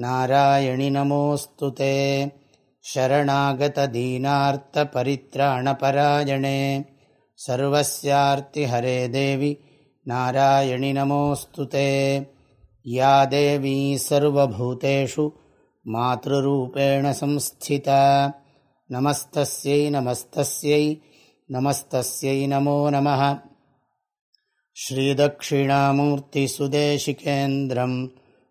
नारायणि नमोऽस्तु ते। शरणागतदीनार्तपरित्राणपरायणे सर्वस्यार्तिहरे देवि नारायणि नमोऽस्तु ते। या देवी सर्वभूतेषु मातृरूपेण संस्थिता। नमस्तस्यै नमस्तस्यै नमस्तस्यै नमो नमः। श्रीदक्षिणामूर्तिसुदेशिकेन्द्रम्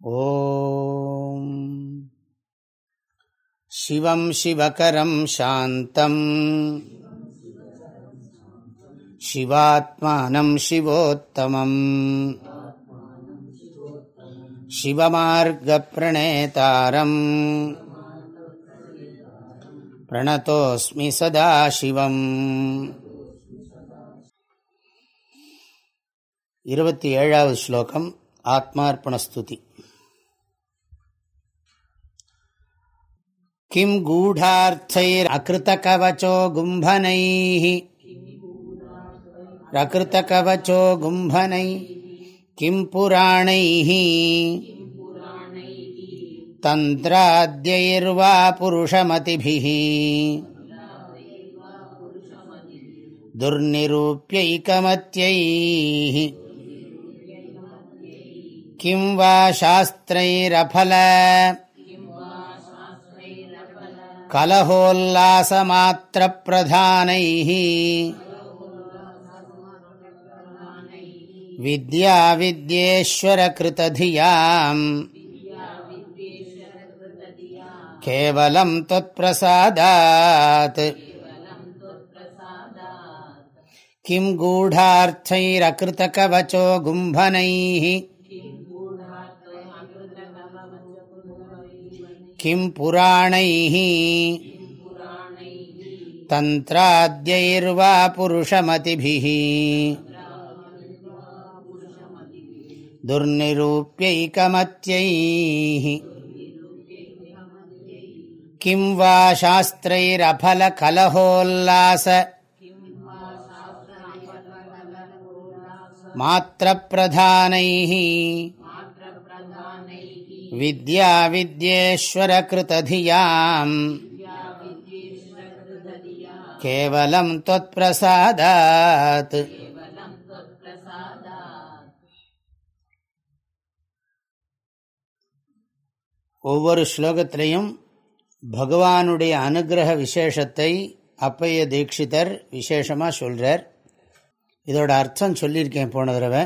ॐ शिवं शिवकरं शान्तम् शिवात्मानं शिवोत्तमम् शिवमार्गप्रणेतारम् प्रणतोऽस्मि सदा शिवम् இருபத்தி ஏழாவது ஸ்லோகம் ஆத்மார்ப்பணஸ்துதி किं गूढार्थैरकृतकवचो गुम्भनैः रकृतकवचो गुम्भनै किं पुराणैः तन्त्राद्यैर्वा पुरुषमतिभिः दुर्निरूप्यैकमत्यैः किं वा शास्त्रैरफल कलहोल्लासमात्रप्रधानैः विद्याविद्येश्वरकृतधियाम् केवलं त्वत्प्रसादात् किं गूढार्थैरकृतकवचो गुम्भनैः किं पुराणैः तन्त्राद्यैर्वा पुरुषमतिभिः दुर्निरूप्यैकमत्यैः किं वा शास्त्रैरफलकलहोल्लास मात्रप्रधानैः विद्याविद्येश्वरकृतधियाम् केवलं त्वत्प्रसादात् ஒவ்வொரு ஸ்லோகத்திலையும் பகவானுடைய அனுகிரக விசேஷத்தை அப்பைய தீட்சிதர் விசேஷமாக சொல்கிறார் இதோட அர்த்தம் சொல்லியிருக்கேன் போன தடவை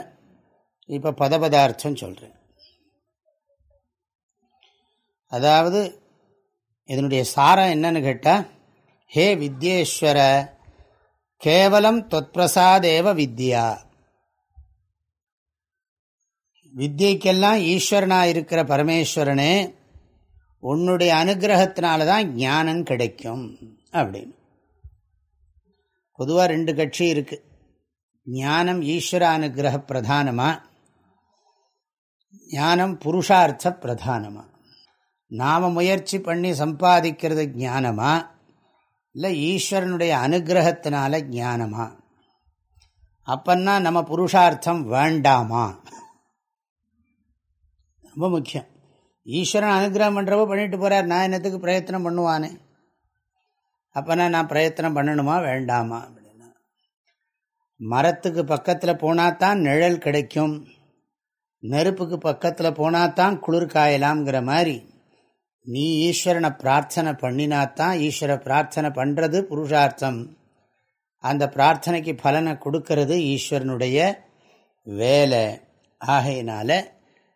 இப்போ பதபதார்த்தம் சொல்கிறேன் அதாவது இதனுடைய சாரம் என்னன்னு கேட்டால் ஹே வித்யேஸ்வர கேவலம் தொத்பிரசாதேவ வித்யா. வித்யைக்கெல்லாம் ஈஸ்வரனாக இருக்கிற பரமேஸ்வரனே உன்னுடைய அனுகிரகத்தினால தான் ஞானம் கிடைக்கும் அப்படின்னு. பொதுவாக ரெண்டு கட்சி இருக்கு. ஞானம் ஈஸ்வர அனுகிரக பிரதானமாக ஞானம் புருஷார்த்த பிரதானமாக நாம் முயற்சி பண்ணி சம்பாதிக்கிறது ஞானமா? இல்லை ஈஸ்வரனுடைய அனுகிரகத்தினால ஞானமா? அப்பன்னா நம்ம புருஷார்த்தம் வேண்டாமா? ரொம்ப முக்கியம். ஈஸ்வரன் அனுகிரகம் பண்ணுறப்போ பண்ணிட்டு போகிறார் நான் என்னத்துக்கு பிரயத்தனம் பண்ணுவானே? அப்போனா நான் பிரயத்தனம் பண்ணணுமா வேண்டாமா? அப்படின்னா. மரத்துக்கு பக்கத்தில் போனால் தான் நிழல் கிடைக்கும். நெருப்புக்கு பக்கத்தில் போனால் தான் குளிர் காயலாம்ங்கிற மாதிரி நீ ஈஸ்வரனை பிரார்த்தனை பண்ணினாத்தான் ஈஸ்வர பிரார்த்தனை பண்ணுறது புருஷார்த்தம். அந்த பிரார்த்தனைக்கு பலனை கொடுக்கறது ஈஸ்வரனுடைய வேலை. ஆகையினால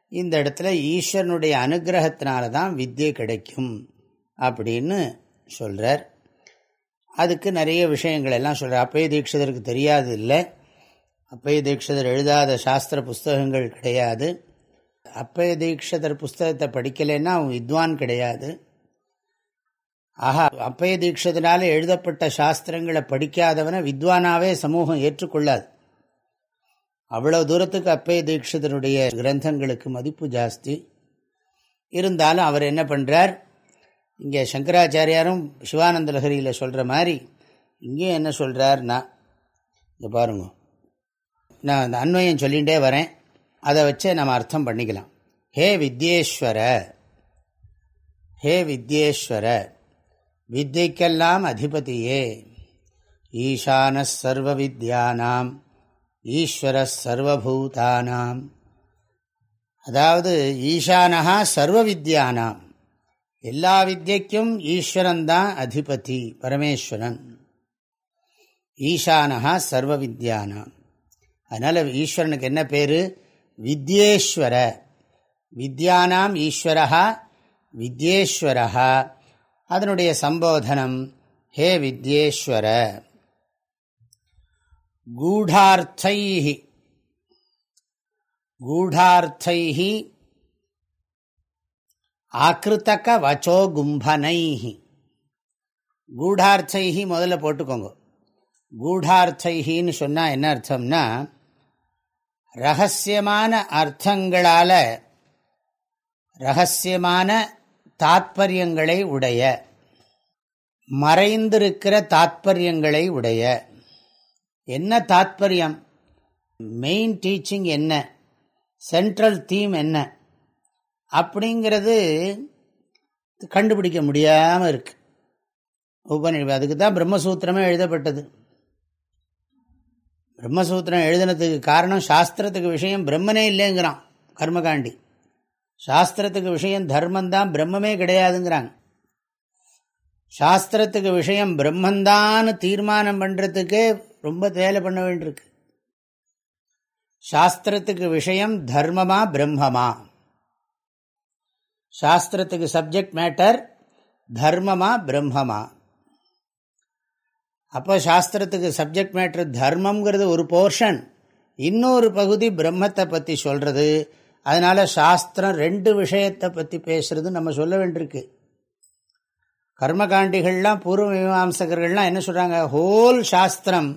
இந்த இடத்துல ஈஸ்வரனுடைய அனுகிரகத்தினால தான் வித்தியை கிடைக்கும் அப்படின்னு சொல்கிறார் அதுக்கு நிறைய விஷயங்கள் எல்லாம் சொல்கிறார் அப்பய தீட்சிதருக்கு தெரியாது இல்லை. அப்பய தீட்சிதர் எழுதாத சாஸ்திர புஸ்தகங்கள் கிடையாது. அப்பய தீட்சிதர் புஸ்தகத்தை படிக்கலைன்னா அவன் வித்வான் கிடையாது. ஆஹா அப்பய தீட்சத்தினால எழுதப்பட்ட சாஸ்திரங்களை படிக்காதவனை வித்வானாவே சமூகம் ஏற்றுக்கொள்ளாது. அவ்வளவு தூரத்துக்கு அப்பய தீட்சிதனுடைய கிரந்தங்களுக்கு மதிப்பு ஜாஸ்தி. இருந்தாலும் அவர் என்ன பண்ணுறார் இங்கே சங்கராச்சாரியாரும் சிவானந்த லஹரியில் சொல்கிற மாதிரி இங்கேயும் என்ன சொல்கிறார்னா இங்கே பாருங்க நான் அந்த அன்வயம் சொல்லிகிட்டே வரேன். அதை வச்சே நம்ம அர்த்தம் பண்ணிக்கலாம். ஹே வித்யேஸ்வர ஹே வித்யேஸ்வர வித்யைக்கெல்லாம் அதிபதியே. ஈசான சர்வ வித்யானாம் ஈஸ்வர சர்வபூதானாம். அதாவது ஈசானஹா சர்வ வித்யானாம் எல்லா வித்யக்கும் ஈஸ்வரன் தான் அதிபதி பரமேஸ்வரன். ஈசானஹா சர்வ வித்யானாம் அதனால் ஈஸ்வரனுக்கு என்ன பேர்? வித்யேஸ்வர வித்யானாம் ஈஸ்வரா வித்யேஸ்வரா அதனுடைய சம்போதனம் ஹே வித்யேஸ்வர கூடார்த்தை கூடார்த்தை ஆக்கிருத்தக வச்சோ கும்பனை கூடார்த்தை முதல்ல போட்டுக்கோங்க. கூடார்த்தைன்னு சொன்னால் என்ன அர்த்தம்னா ரகசியமான அர்த்தங்களால ரகசியமான தாத்பரியங்களை உடைய மறைந்திருக்கிற தாத்பரியங்களை உடைய. என்ன தாத்பரியம்? மெயின் டீச்சிங் என்ன? சென்ட்ரல் தீம் என்ன? அப்படிங்கிறது கண்டுபிடிக்க முடியாமல் இருக்கு. உபநி அதுக்கு தான் பிரம்மசூத்திரமே எழுதப்பட்டது. பிரம்மசூத்திரம் எழுதினதுக்கு காரணம் சாஸ்திரத்துக்கு விஷயம் பிரம்மனே இல்லைங்கிறான் கர்மகாண்டி. சாஸ்திரத்துக்கு விஷயம் தர்மந்தான் பிரம்மமே கிடையாதுங்கிறாங்க. சாஸ்திரத்துக்கு விஷயம் பிரம்மந்தான்னு தீர்மானம் பண்ணுறதுக்கே ரொம்ப வேலை பண்ண வேண்டியிருக்கு. சாஸ்திரத்துக்கு விஷயம் தர்மமா பிரம்மமா? சாஸ்திரத்துக்கு சப்ஜெக்ட் மேட்டர் தர்மமா பிரம்மமா? அப்போ சாஸ்திரத்துக்கு சப்ஜெக்ட் மேட்ரு தர்மங்கிறது ஒரு போர்ஷன் இன்னொரு பகுதி பிரம்மத்தை பற்றி சொல்கிறது அதனால் சாஸ்திரம் ரெண்டு விஷயத்தை பற்றி பேசுறது நம்ம சொல்ல வேண்டியிருக்கு. கர்மகாண்டிகள்லாம் பூர்வ மீமாசகர்கள்லாம் என்ன சொல்கிறாங்க ஹோல் சாஸ்திரம்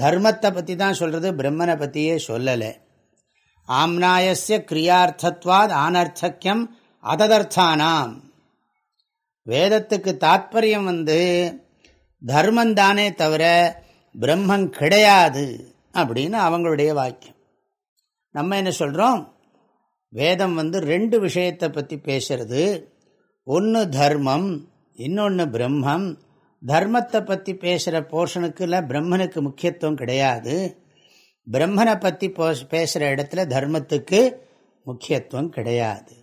தர்மத்தை பற்றி தான் சொல்கிறது பிரம்மனை பற்றியே சொல்லலை. ஆம்னாயசிய கிரியார்த்தத்வாத் ஆனர்த்தக்கியம் அததர்த்தானாம். வேதத்துக்கு தாத்பரியம் வந்து தர்மந்தானே தவிர பிரம்மம் கிடையாது அப்படின்னு அவங்களுடைய வாக்கியம். நம்ம என்ன சொல்கிறோம் வேதம் வந்து ரெண்டு விஷயத்தை பற்றி பேசுறது. ஒன்று தர்மம் இன்னொன்று பிரம்மம். தர்மத்தை பற்றி பேசுகிற போர்ஷனுக்குல பிரம்மனுக்கு முக்கியத்துவம் கிடையாது. பிரம்மனை பற்றி பேசுகிற இடத்துல தர்மத்துக்கு முக்கியத்துவம் கிடையாது.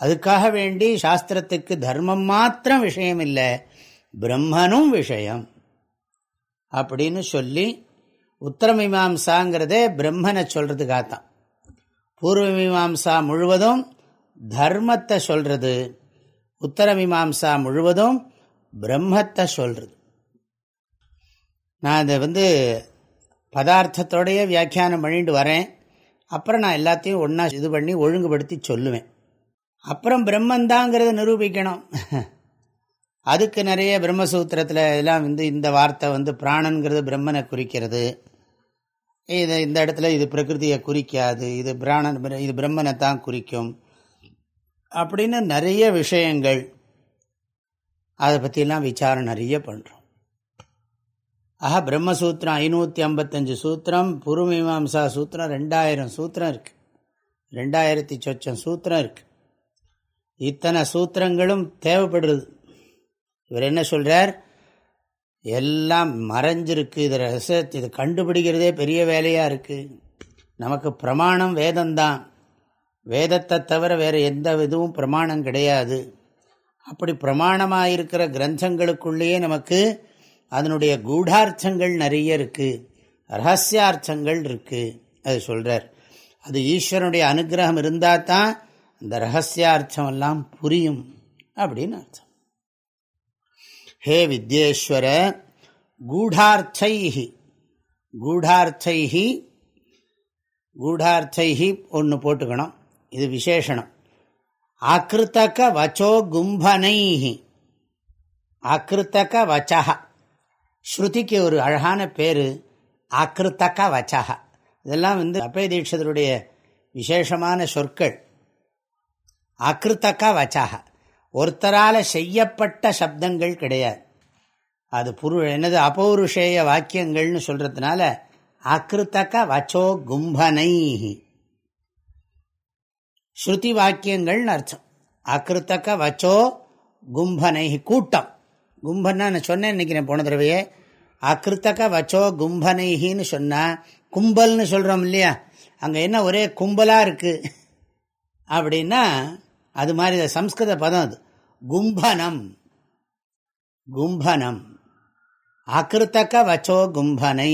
அதுக்காக வேண்டி சாஸ்திரத்துக்கு தர்மம் மாத்திரம் விஷயம் இல்லை. பிரம்மனும் விஷயம். அப்படின்னு சொல்லி உத்தரமீமாம்சாங்கிறதே பிரம்மனை சொல்கிறதுக்காகத்தான் பூர்வ மீமாம்சா முழுவதும் தர்மத்தை சொல்கிறது உத்தர மீமாம்சா முழுவதும் பிரம்மத்தை சொல்கிறது நான் இதை வந்து பதார்த்தத்தோடைய வியாக்கியானம் பண்ணிட்டு வரேன். அப்புறம் நான் எல்லாத்தையும் ஒன்றா இது பண்ணி ஒழுங்குபடுத்தி சொல்லுவேன். அப்புறம் பிரம்மந்தாங்கிறத நிரூபிக்கணும். அதுக்கு நிறைய பிரம்மசூத்திரத்தில் எல்லாம் வந்து இந்த வார்த்தை வந்து பிராணங்கிறது பிரம்மனை குறிக்கிறது. இது இந்த இடத்துல இது பிரகிருதியை குறிக்காது. இது பிராணன் இது பிரம்மனை தான் குறிக்கும். அப்படின்னு நிறைய விஷயங்கள். அதை பற்றிலாம் விசாரம் நிறைய பண்ணுறோம் ஆஹா பிரம்மசூத்திரம் ஐநூற்றி ஐம்பத்தஞ்சு சூத்திரம் புருமீமாம்சா சூத்திரம் ரெண்டாயிரம் சூத்திரம் இருக்குது ரெண்டாயிரத்தி சொச்சம் சூத்திரம் இருக்குது இத்தனை சூத்திரங்களும் தேவைப்படுறது இவர் என்ன சொல்கிறார் எல்லாம் மறைஞ்சிருக்கு. இது ரச இது கண்டுபிடிக்கிறதே பெரிய வேலையாக இருக்குது நமக்கு பிரமாணம் வேதம்தான். வேதத்தை தவிர வேறு எந்த இதுவும் பிரமாணம் கிடையாது. அப்படி பிரமாணமாக இருக்கிற கிரந்தங்களுக்குள்ளேயே நமக்கு அதனுடைய கூடார்த்தங்கள் நிறைய இருக்குது ரகசியார்த்தங்கள் இருக்குது அது சொல்கிறார் அது ஈஸ்வரனுடைய அனுகிரகம் இருந்தால் தான் இந்த ரகசியார்த்தம் எல்லாம் புரியும். அப்படின்னு அர்த்தம். ஹே வித்யேஸ்வர கூடார்த்தைஹி. கூடார்த்தைஹி கூடார்த்தைஹி ஒன்று போட்டுக்கணும். இது விசேஷனம். ஆக்கிருத்தக வச்சோ கும்பனைஹி. ஆக்கிருத்தக வச்சா ஸ்ருதிக்கு ஒரு அழகான பேர் ஆக்கிருத்தக வச்சா இதெல்லாம் வந்து அப்பே தீட்சதருடைய விசேஷமான சொற்கள். அகிருத்தக வச்சாக ஒருத்தரால் செய்யப்பட்ட சப்தங்கள் கிடையாது. அது புரு என்னது அபௌருஷேய வாக்கியங்கள்னு சொல்கிறதுனால அகிருத்தக வச்சோ கும்பனை ஸ்ருதி வாக்கியங்கள்னு அர்த்தம். அகிருத்தக வச்சோ கும்பனை கூட்டம். கும்பன்னா நான் சொன்னேன் நினைக்கிறேன் போன தடவையே. அகிருத்தக வச்சோ கும்பனைகின்னு சொன்னால் கும்பல்னு சொல்கிறோம் இல்லையா? அங்கே என்ன ஒரே கும்பலாக இருக்குது அப்படின்னா அது மாதிரி சம்ஸ்கிருத பதம் அது. கும்பனம். கும்பனம். அகிருத்தக வச்சோ கும்பனை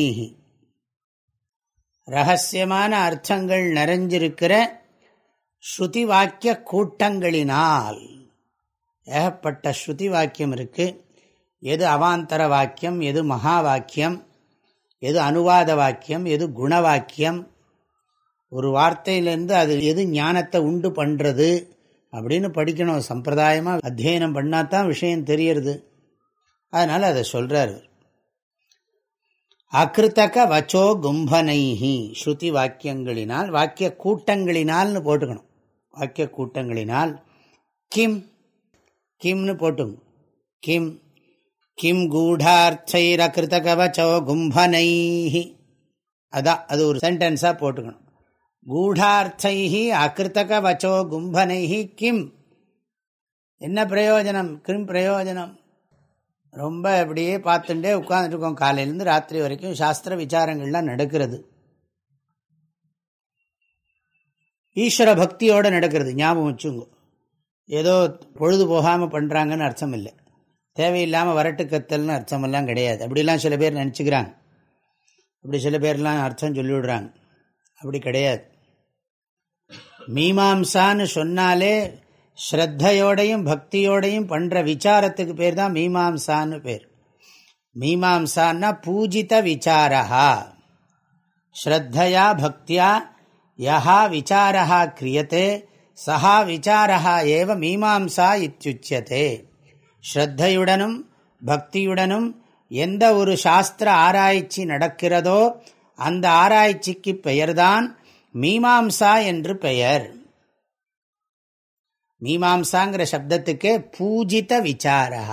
ரகசியமான அர்த்தங்கள் நிறைஞ்சிருக்கிற ஸ்ருதி வாக்கிய கூட்டங்களினால் ஏகப்பட்ட ஸ்ருதி வாக்கியம் இருக்கு. எது அவாந்தர வாக்கியம் எது மகா வாக்கியம் எது அனுவாத வாக்கியம் எது குண வாக்கியம் ஒரு வார்த்தையிலேருந்து அது எது ஞானத்தை உண்டு பண்ணுறது அப்படின்னு படிக்கணும். சம்பிரதாயமாக அத்தியனம் பண்ணால் தான் விஷயம் தெரியறது. அதனால் அதை சொல்கிறார் அகிருத்தக வச்சோ கும்பனைஹி. ஸ்ருதி வாக்கியங்களினால் வாக்கிய கூட்டங்களினால்னு போட்டுக்கணும். வாக்கிய கூட்டங்களினால் கிம் கிம்னு போட்டுங்க கிம் கிம் கூடார்த்தைரகிருத்தகவச்சோ கும்பனைஹி. அதான் அது ஒரு சென்டென்ஸாக போட்டுக்கணும். கூடார்த்தைஹி அகிருத்தக வச்சோ கும்பனைஹி கிம் என்ன பிரயோஜனம்? கிம் பிரயோஜனம்? ரொம்ப அப்படியே பார்த்துட்டே உட்காந்துருக்கோம் காலையிலேருந்து ராத்திரி வரைக்கும் சாஸ்திர விசாரங்கள்லாம் நடக்கிறது. ஈஸ்வர பக்தியோடு நடக்கிறது. ஞாபகம் வச்சுங்க. ஏதோ பொழுது போகாமல் பண்ணுறாங்கன்னு அர்த்தம் இல்லை தேவையில்லாமல் வரட்டு கத்தல்னு அர்த்தமெல்லாம் கிடையாது. அப்படிலாம் சில பேர் நினச்சிக்கிறாங்க. அப்படி சில பேர்லாம் அர்த்தம் சொல்லிவிடுறாங்க. அப்படி கிடையாது. மீமாம்சான்னு சொன்னாலே ஸ்ரத்தையோடையும் பக்தியோடையும் பண்ணுற விசாரத்துக்கு பேர் தான் மீமாம்சான்னு பேர். மீமாம்சான்னா பூஜித விசாரா ஸ்ரத்தையா பக்தியா யா விசாரா கிரியத்தே சஹா விசாரா ஏவ மீமாம்சா இத்தியுச்சியதே ஸ்ரத்தையுடனும் பக்தியுடனும் எந்த ஒரு சாஸ்திர ஆராய்ச்சி நடக்கிறதோ அந்த ஆராய்ச்சிக்கு பெயர்தான் மீமாம்சா என்று பெயர். மீமாம்சாங்கிற சப்தத்துக்கு பூஜித விசாரா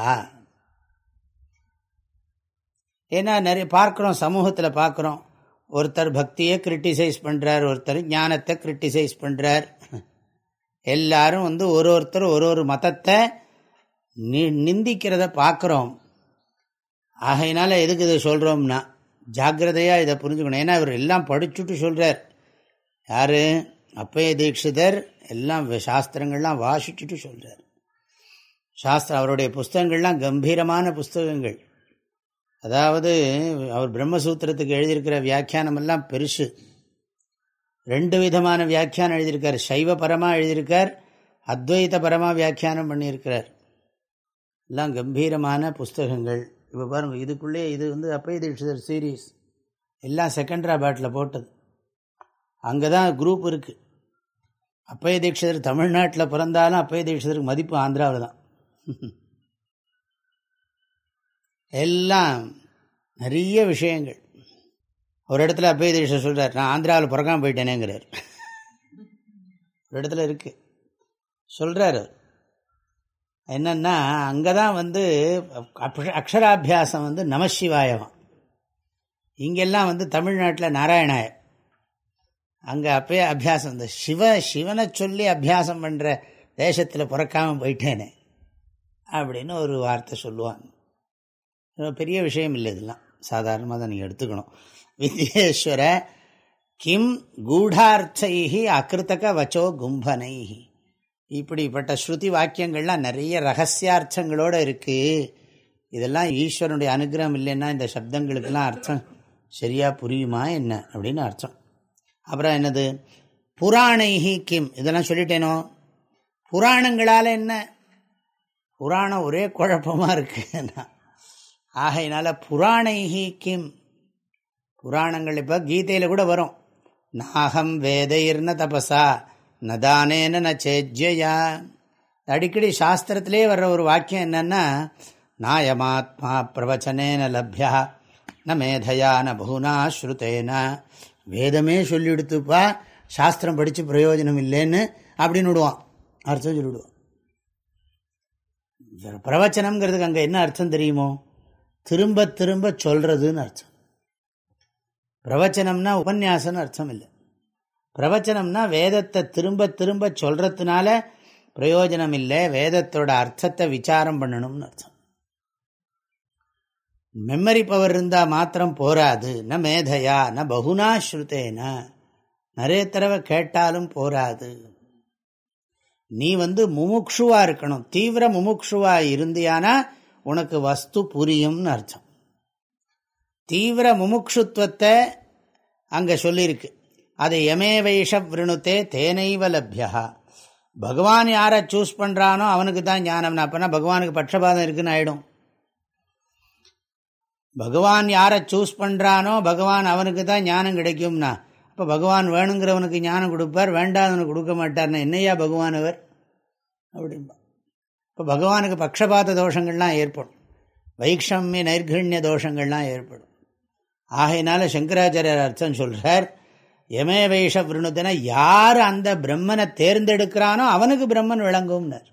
ஏன்னா நிறைய பார்க்குறோம் சமூகத்தில் பார்க்குறோம். ஒருத்தர் பக்தியை கிரிட்டிசைஸ் பண்ணுறார் ஒருத்தர் ஞானத்தை கிரிட்டிசைஸ் பண்ணுறார் எல்லாரும் வந்து ஒரு ஒருத்தர் ஒரு ஒரு மதத்தை நி நிந்திக்கிறத பார்க்குறோம். ஆகையினால எதுக்கு இதை சொல்கிறோம்னா ஜாக்கிரதையாக இதை புரிஞ்சுக்கணும். ஏன்னா இவர் எல்லாம் படிச்சுட்டு சொல்கிறார் யார்? அப்பய தீட்சிதர். எல்லாம் சாஸ்திரங்கள்லாம் வாசிச்சுட்டு சொல்கிறார் சாஸ்திரம் அவருடைய புஸ்தகங்கள்லாம் கம்பீரமான புஸ்தகங்கள். அதாவது அவர் பிரம்மசூத்திரத்துக்கு எழுதியிருக்கிற வியாக்கியானம் எல்லாம் பெருசு. ரெண்டு விதமான வியாக்கியானம் எழுதியிருக்கார். சைவ பரமாக எழுதியிருக்கார். அத்வைத பரமாக வியாக்கியானம் பண்ணியிருக்கிறார். எல்லாம் கம்பீரமான புஸ்தகங்கள். இப்போ பாருங்கள் இதுக்குள்ளே இது வந்து அப்பய தீட்சிதர் சீரீஸ் எல்லாம் செகண்டராபாட்டில் போட்டது. அங்கே தான் குரூப் இருக்குது அப்பய தீட்சிதர் தமிழ்நாட்டில் பிறந்தாலும் அப்பய தீட்சிதருக்கு மதிப்பு ஆந்திராவில் தான். எல்லாம் நிறைய விஷயங்கள். ஒரு இடத்துல அப்பய தீட்சிதர் சொல்கிறார் நான் ஆந்திராவில் பிறக்காமல் போயிட்டேனேங்கிறார். ஒரு இடத்துல இருக்குது சொல்கிறார் என்னன்னா அங்கே தான் வந்து அக்ஷராபியாசம் வந்து நமசிவாயவம் இங்கெல்லாம் வந்து தமிழ்நாட்டில் நாராயணாயர். அங்கே அப்பயே அபியாசம். இந்த சிவ சிவனை சொல்லி அபியாசம் பண்ணுற தேசத்தில் பிறக்காமல் போயிட்டேனே அப்படின்னு ஒரு வார்த்தை சொல்லுவாங்க. பெரிய விஷயம் இல்லை இதெல்லாம். சாதாரணமாக தான் நீங்கள் எடுத்துக்கணும். வித்யேஸ்வர கிம் கூடார்த்தைஹி அகிருத்தக வச்சோ கும்பனைஹி. இப்படிப்பட்ட ஸ்ருதி வாக்கியங்கள்லாம் நிறைய ரகசியார்த்தங்களோடு இருக்குது இதெல்லாம் ஈஸ்வரனுடைய அனுகிரகம் இல்லைன்னா இந்த சப்தங்களுக்கெல்லாம் அர்த்தம் சரியாக புரியுமா என்ன அப்படின்னு அர்த்தம். அப்புறம் என்னது? புராணைஹி கிம். இதெல்லாம் சொல்லிட்டேனோ? புராணங்களால் என்ன? புராணம் ஒரே குழப்பமாக இருக்குன்னா ஆகையினால புராணைஹி கிம். புராணங்கள் இப்போ கீதையில் கூட வரும். நாகம் வேதைர்ன தபசா நதானேன ந சேஜ்யா அடிக்கடி சாஸ்திரத்திலே வர்ற ஒரு வாக்கியம் என்னன்னா நாயமாத்மா பிரவச்சனேன லப்யா ந மேதையா ந பூனா ஸ்ருதேன. வேதமே சொல்லிவிடுத்துப்பா சாஸ்திரம் படித்து பிரயோஜனம் இல்லைன்னு அப்படின்னு விடுவான். அர்த்தம் சொல்லிவிடுவான் பிரவச்சனம்ங்கிறதுக்கு அங்கே என்ன அர்த்தம் தெரியுமோ? திரும்ப திரும்ப சொல்கிறதுன்னு அர்த்தம். பிரவச்சனம்னா உபன்யாசம்னு அர்த்தம் இல்லை. பிரவச்சனம்னா வேதத்தை திரும்ப திரும்ப சொல்கிறதுனால பிரயோஜனம் இல்லை வேதத்தோட அர்த்தத்தை விசாரம் பண்ணணும்னு அர்த்தம். மெமரி பவர் இருந்தால் மாத்திரம் போராது. ந மேதையா ந பகுனா ஸ்ருத்தேன நிறைய தடவை கேட்டாலும் போராது. நீ வந்து முமுக்ஷுவாக இருக்கணும். தீவிர முமுக்ஷுவாக இருந்தியானா உனக்கு வஸ்து புரியும்னு அர்த்தம். தீவிர முமுக்ஷுத்வத்தை அங்கே சொல்லியிருக்கு அதை எமே வைஷ விருணுத்தே தேனைவ லப்யா பகவான் யாரை சூஸ் பண்ணுறானோ அவனுக்கு தான் ஞானம்னா அப்போனா பகவானுக்கு பட்சபாதம் இருக்குன்னு ஆகிடும் பகவான் யாரை சூஸ் பண்ணுறானோ பகவான் அவனுக்கு தான் ஞானம் கிடைக்கும்னா அப்போ பகவான் வேணுங்கிறவனுக்கு ஞானம் கொடுப்பார் வேண்டாதவனுக்கு கொடுக்க மாட்டார்னா என்னையா பகவான் அவர்? அப்படின்பா இப்போ பகவானுக்கு பக்ஷபாத தோஷங்கள்லாம் ஏற்படும். வைக்ஷமிய நைர்கண்ய தோஷங்கள்லாம் ஏற்படும். ஆகையினால சங்கராச்சாரியர் அர்த்தம் சொல்கிறார் எமே வைஷ விருணுத்தன யார் அந்த பிரம்மனை தேர்ந்தெடுக்கிறானோ அவனுக்கு பிரம்மன் விளங்கும்னர்.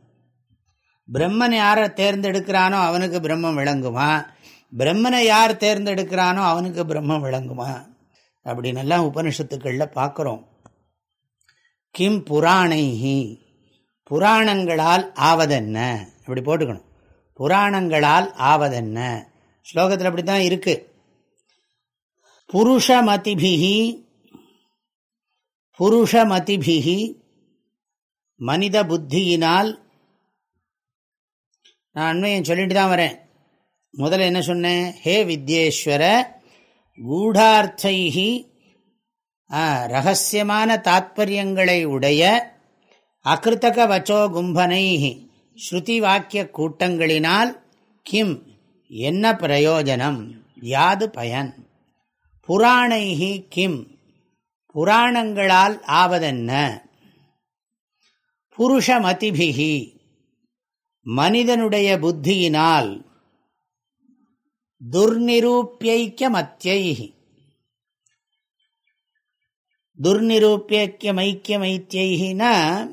பிரம்மன் யாரை தேர்ந்தெடுக்கிறானோ அவனுக்கு பிரம்மம் விளங்குமா? பிரம்மனை யார் தேர்ந்தெடுக்கிறானோ அவனுக்கு பிரம்மம் விளங்குமா? அப்படின்னு எல்லாம் உபனிஷத்துக்களில் பார்க்குறோம் கிம் புராணைஹி புராணங்களால் ஆவதென்ன? இப்படி போட்டுக்கணும். புராணங்களால் ஆவதென்ன? ஸ்லோகத்தில் அப்படி தான் இருக்கு. புருஷமதிபிகி புருஷமதிபிகி மனித புத்தியினால் நான் அண்மையும் சொல்லிட்டு தான் வரேன். முதல்ல என்ன சொன்னேன் ஹே வித்யேஸ்வர கூடார்த்தைஹி ரகசியமான தாத்பரியங்களை உடைய அகிருத்தக வச்சோ கும்பனை ஸ்ருதி வாக்கிய கூட்டங்களினால் கிம் என்ன பிரயோஜனம்? யாது பயன்? புராணைஹி கிம் புராணங்களால் ஆவதென்ன? புருஷமதிபிகி மனிதனுடைய புத்தியினால் துர்நிரூப்பியைக்கியமத்தியை துர்நிரூப்பியக்கியமைக்கியமைத்தியைனா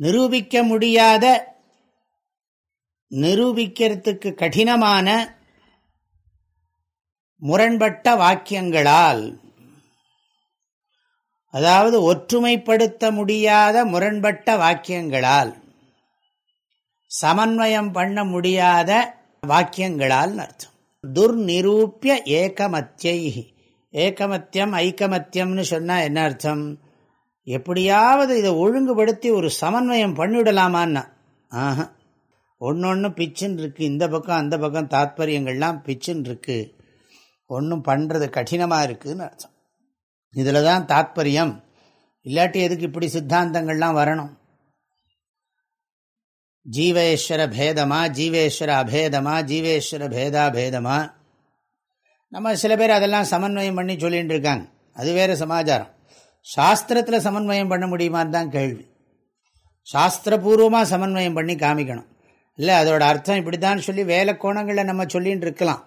நிரூபிக்க முடியாத நிரூபிக்கிறதுக்கு கடினமான முரண்பட்ட வாக்கியங்களால் அதாவது ஒற்றுமைப்படுத்த முடியாத முரண்பட்ட வாக்கியங்களால் சமன்வயம் பண்ண முடியாத வாக்கியங்களால் அர்த்தம். துர்நிரூப்பிய ஏகமத்தியை ஏகமத்தியம் ஐக்கமத்தியம்னு சொன்னால் என்ன அர்த்தம்? எப்படியாவது இதை ஒழுங்குபடுத்தி ஒரு சமன்வயம் பண்ணிவிடலாமான்னா. ஆஹா. ஒன்று ஒன்று பிச்சுன்னு இருக்குது இந்த பக்கம் அந்த பக்கம் தாத்பரியங்கள்லாம் பிச்சுன்னு இருக்குது ஒன்றும் பண்ணுறது கடினமாக இருக்குதுன்னு அர்த்தம். இதில் தான் தாத்பரியம். இல்லாட்டி எதுக்கு இப்படி சித்தாந்தங்கள்லாம் வரணும்? ஜீவேஸ்வர பேதமா ஜீவேஸ்வர அபேதமா ஜீவேஸ்வர பேதா பேதமா. நம்ம சில பேர் அதெல்லாம் சமன்வயம் பண்ணி சொல்லிகிட்டு இருக்காங்க. அது வேறு சமாச்சாரம். சாஸ்திரத்தில் சமன்வயம் பண்ண முடியுமான்னு தான் கேள்வி. சாஸ்திரபூர்வமாக சமன்வயம் பண்ணி காமிக்கணும். இல்லை அதோட அர்த்தம் இப்படி தான் சொல்லி வேலை கோணங்களில் நம்ம சொல்லின்னு இருக்கலாம்.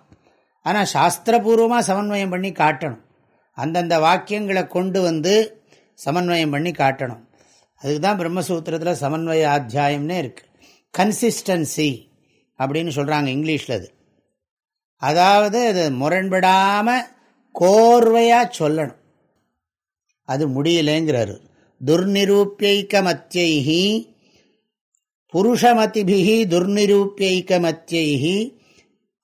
ஆனால் சாஸ்திரபூர்வமாக சமன்வயம் பண்ணி காட்டணும். அந்தந்த வாக்கியங்களை கொண்டு வந்து சமன்வயம் பண்ணி காட்டணும். அதுக்கு தான் பிரம்மசூத்திரத்தில் சமன்வய அத்தியாயம்னே இருக்குது கன்சிஸ்டன்சி அப்படின்னு சொல்கிறாங்க இங்கிலீஷில் அது. அதாவது அது முரண்படாமல் கோர்வையாக சொல்லணும். அது முடியலேங்கிறாரு. துர்நிரூப்பியைக்கமத்தியைஹி புருஷமதிபிகி துர்நிரூப்பியைக்கமத்தியைஹி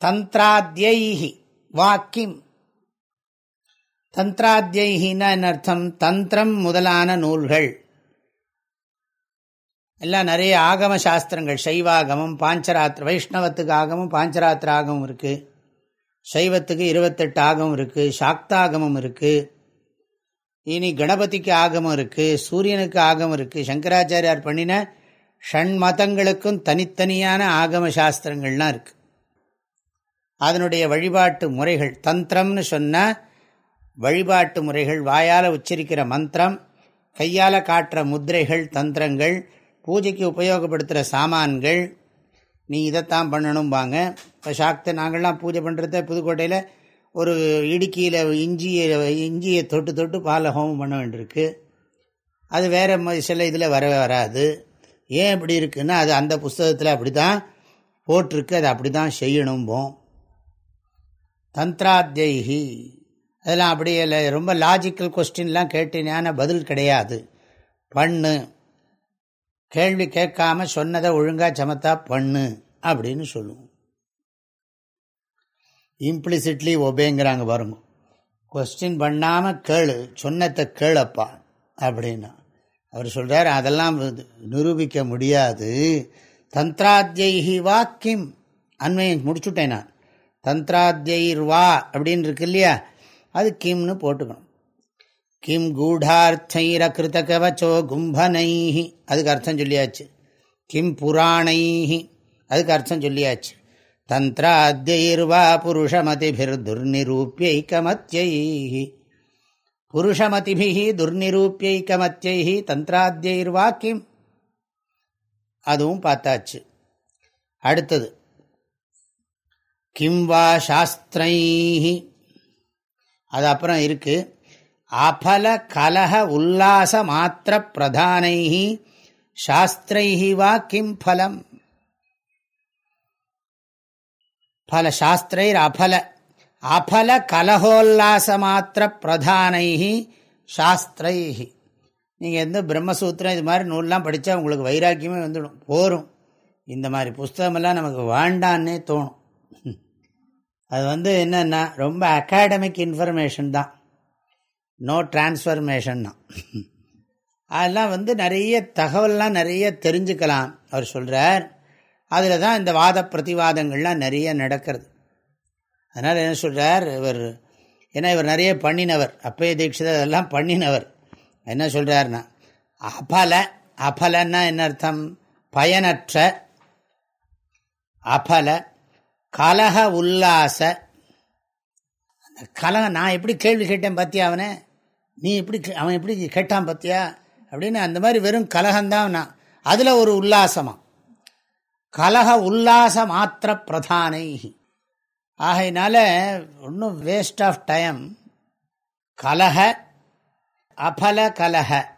தந்திராத்யைஹி வாக்கிம். தந்திராத்யைஹின்னா என்ன அர்த்தம்? தந்திரம் முதலான நூல்கள். எல்லாம் நிறைய ஆகம சாஸ்திரங்கள். சைவாகமம் பாஞ்சராத்திர வைஷ்ணவத்துக்கு ஆகமும் பாஞ்சராத்திர ஆகமும் இருக்குது சைவத்துக்கு இருபத்தெட்டு ஆகமும் இருக்குது சாக்தாகமம் இருக்குது இனி கணபதிக்கு ஆகமம் இருக்குது சூரியனுக்கு ஆகமம் இருக்குது சங்கராச்சாரியார் பண்ணின ஷண் மதங்களுக்கும் தனித்தனியான ஆகம சாஸ்திரங்கள்லாம் இருக்குது அதனுடைய வழிபாட்டு முறைகள் தந்திரம்னு சொன்னால் வழிபாட்டு முறைகள் வாயால் உச்சரிக்கிற மந்திரம் கையால் காட்டுற முத்திரைகள் தந்திரங்கள் பூஜைக்கு உபயோகப்படுத்துகிற சாமான்கள் நீ இதைத்தான் பண்ணணும்பாங்க இப்போ சாக்த நாங்கள்லாம் பூஜை பண்ணுறத புதுக்கோட்டையில் ஒரு இடுக்கியில் இஞ்சியை இஞ்சியை தொட்டு தொட்டு பாலை ஹோமம் பண்ண வேண்டியிருக்கு. அது வேறு சில இதில் வரவே வராது. ஏன் இப்படி இருக்குன்னா அது அந்த புஸ்தகத்தில் அப்படி தான் போட்டிருக்கு. அதை அப்படி தான் செய்யணும்போம். தந்திராத்தியி அதெல்லாம் அப்படியே இல்லை ரொம்ப லாஜிக்கல் கொஸ்டின்லாம் கேட்டினான பதில் கிடையாது. பண்ணு. கேள்வி கேட்காம சொன்னதை ஒழுங்காக சமத்தா பண்ணு அப்படின்னு சொல்லுவோம். இம்ப்ளிசிட்லி ஒபேங்கிறாங்க பாருங்க. கொஸ்டின் பண்ணாமல் கேளு சொன்னத்தை கேளப்பா அப்படின்னா. அவர் சொல்கிறார் அதெல்லாம் நிரூபிக்க முடியாது. தந்திராத்தியி வா கிம். அண்மையை முடிச்சுட்டேன் நான். தந்திராத்தியர் வா அப்படின்னு இருக்கு இல்லையா? அது கிம்னு போட்டுக்கணும். கிம் கூடார்த்தைரகிருதகவச்சோ கிருத கும்பனைஹி. அதுக்கு அர்த்தம் சொல்லியாச்சு. கிம் புராணைஹி. அதுக்கு அர்த்தம் சொல்லியாச்சு. தந்திராத்தியர்வா புருஷமதிபிர் துர்நிரூப்பியைக்கமத்தியை புருஷமதிபிஹி துர்நிரூப்பியைக்கமத்தியை தந்திராத்தியர்வா கிம். அதுவும் பார்த்தாச்சு. அடுத்தது. கிம் வா சாஸ்திரைஹி. அது அப்புறம் இருக்குது அபல கலக உல்லாச மாத்திர பிரதானை சாஸ்திரைஹி வா கிம் ஃபலம் பல சாஸ்திரைர் அபல அபல கலகோல்லாச மாத்திர பிரதானை சாஸ்திரைஹி. நீங்கள் எந்த பிரம்மசூத்திரம் இது மாதிரி நூல்லாம் படித்தா உங்களுக்கு வைராக்கியமே வந்துடும் போரும். இந்த மாதிரி புஸ்தகமெல்லாம் நமக்கு வேண்டான்னே தோணும். அது வந்து என்னென்னா ரொம்ப அகாடமிக் இன்ஃபர்மேஷன் தான். நோ டிரான்ஸ்ஃபர்மேஷன்னா அதெல்லாம் வந்து நிறைய தகவல்லாம் நிறைய தெரிஞ்சுக்கலாம். அவர் சொல்கிறார் அதில் தான் இந்த வாத பிரதிவாதங்கள்லாம் நிறைய நடக்கிறது. அதனால் என்ன சொல்கிறார் இவர் ஏன்னா இவர் நிறைய பண்ணினவர் அப்பய தீட்சிதர் அதெல்லாம் பண்ணினவர். என்ன சொல்கிறாருன்னா அபல அபலன்னா என்ன அர்த்தம்? பயனற்ற அபல கலக உல்லாச. அந்த கலக நான் எப்படி கேள்வி கேட்டேன் பார்த்தியா அவனை? நீ எப்படி அவன் எப்படி கேட்டான் பார்த்தியா அப்படின்னு அந்த மாதிரி வெறும் கலகந்தான் நான். அதில் ஒரு உல்லாசமாக கலக உல்லாச மாத்திர பிரதானை ஆகையினால ஒன்றும் வேஸ்ட் ஆஃப் டைம் கலக அபல கலக.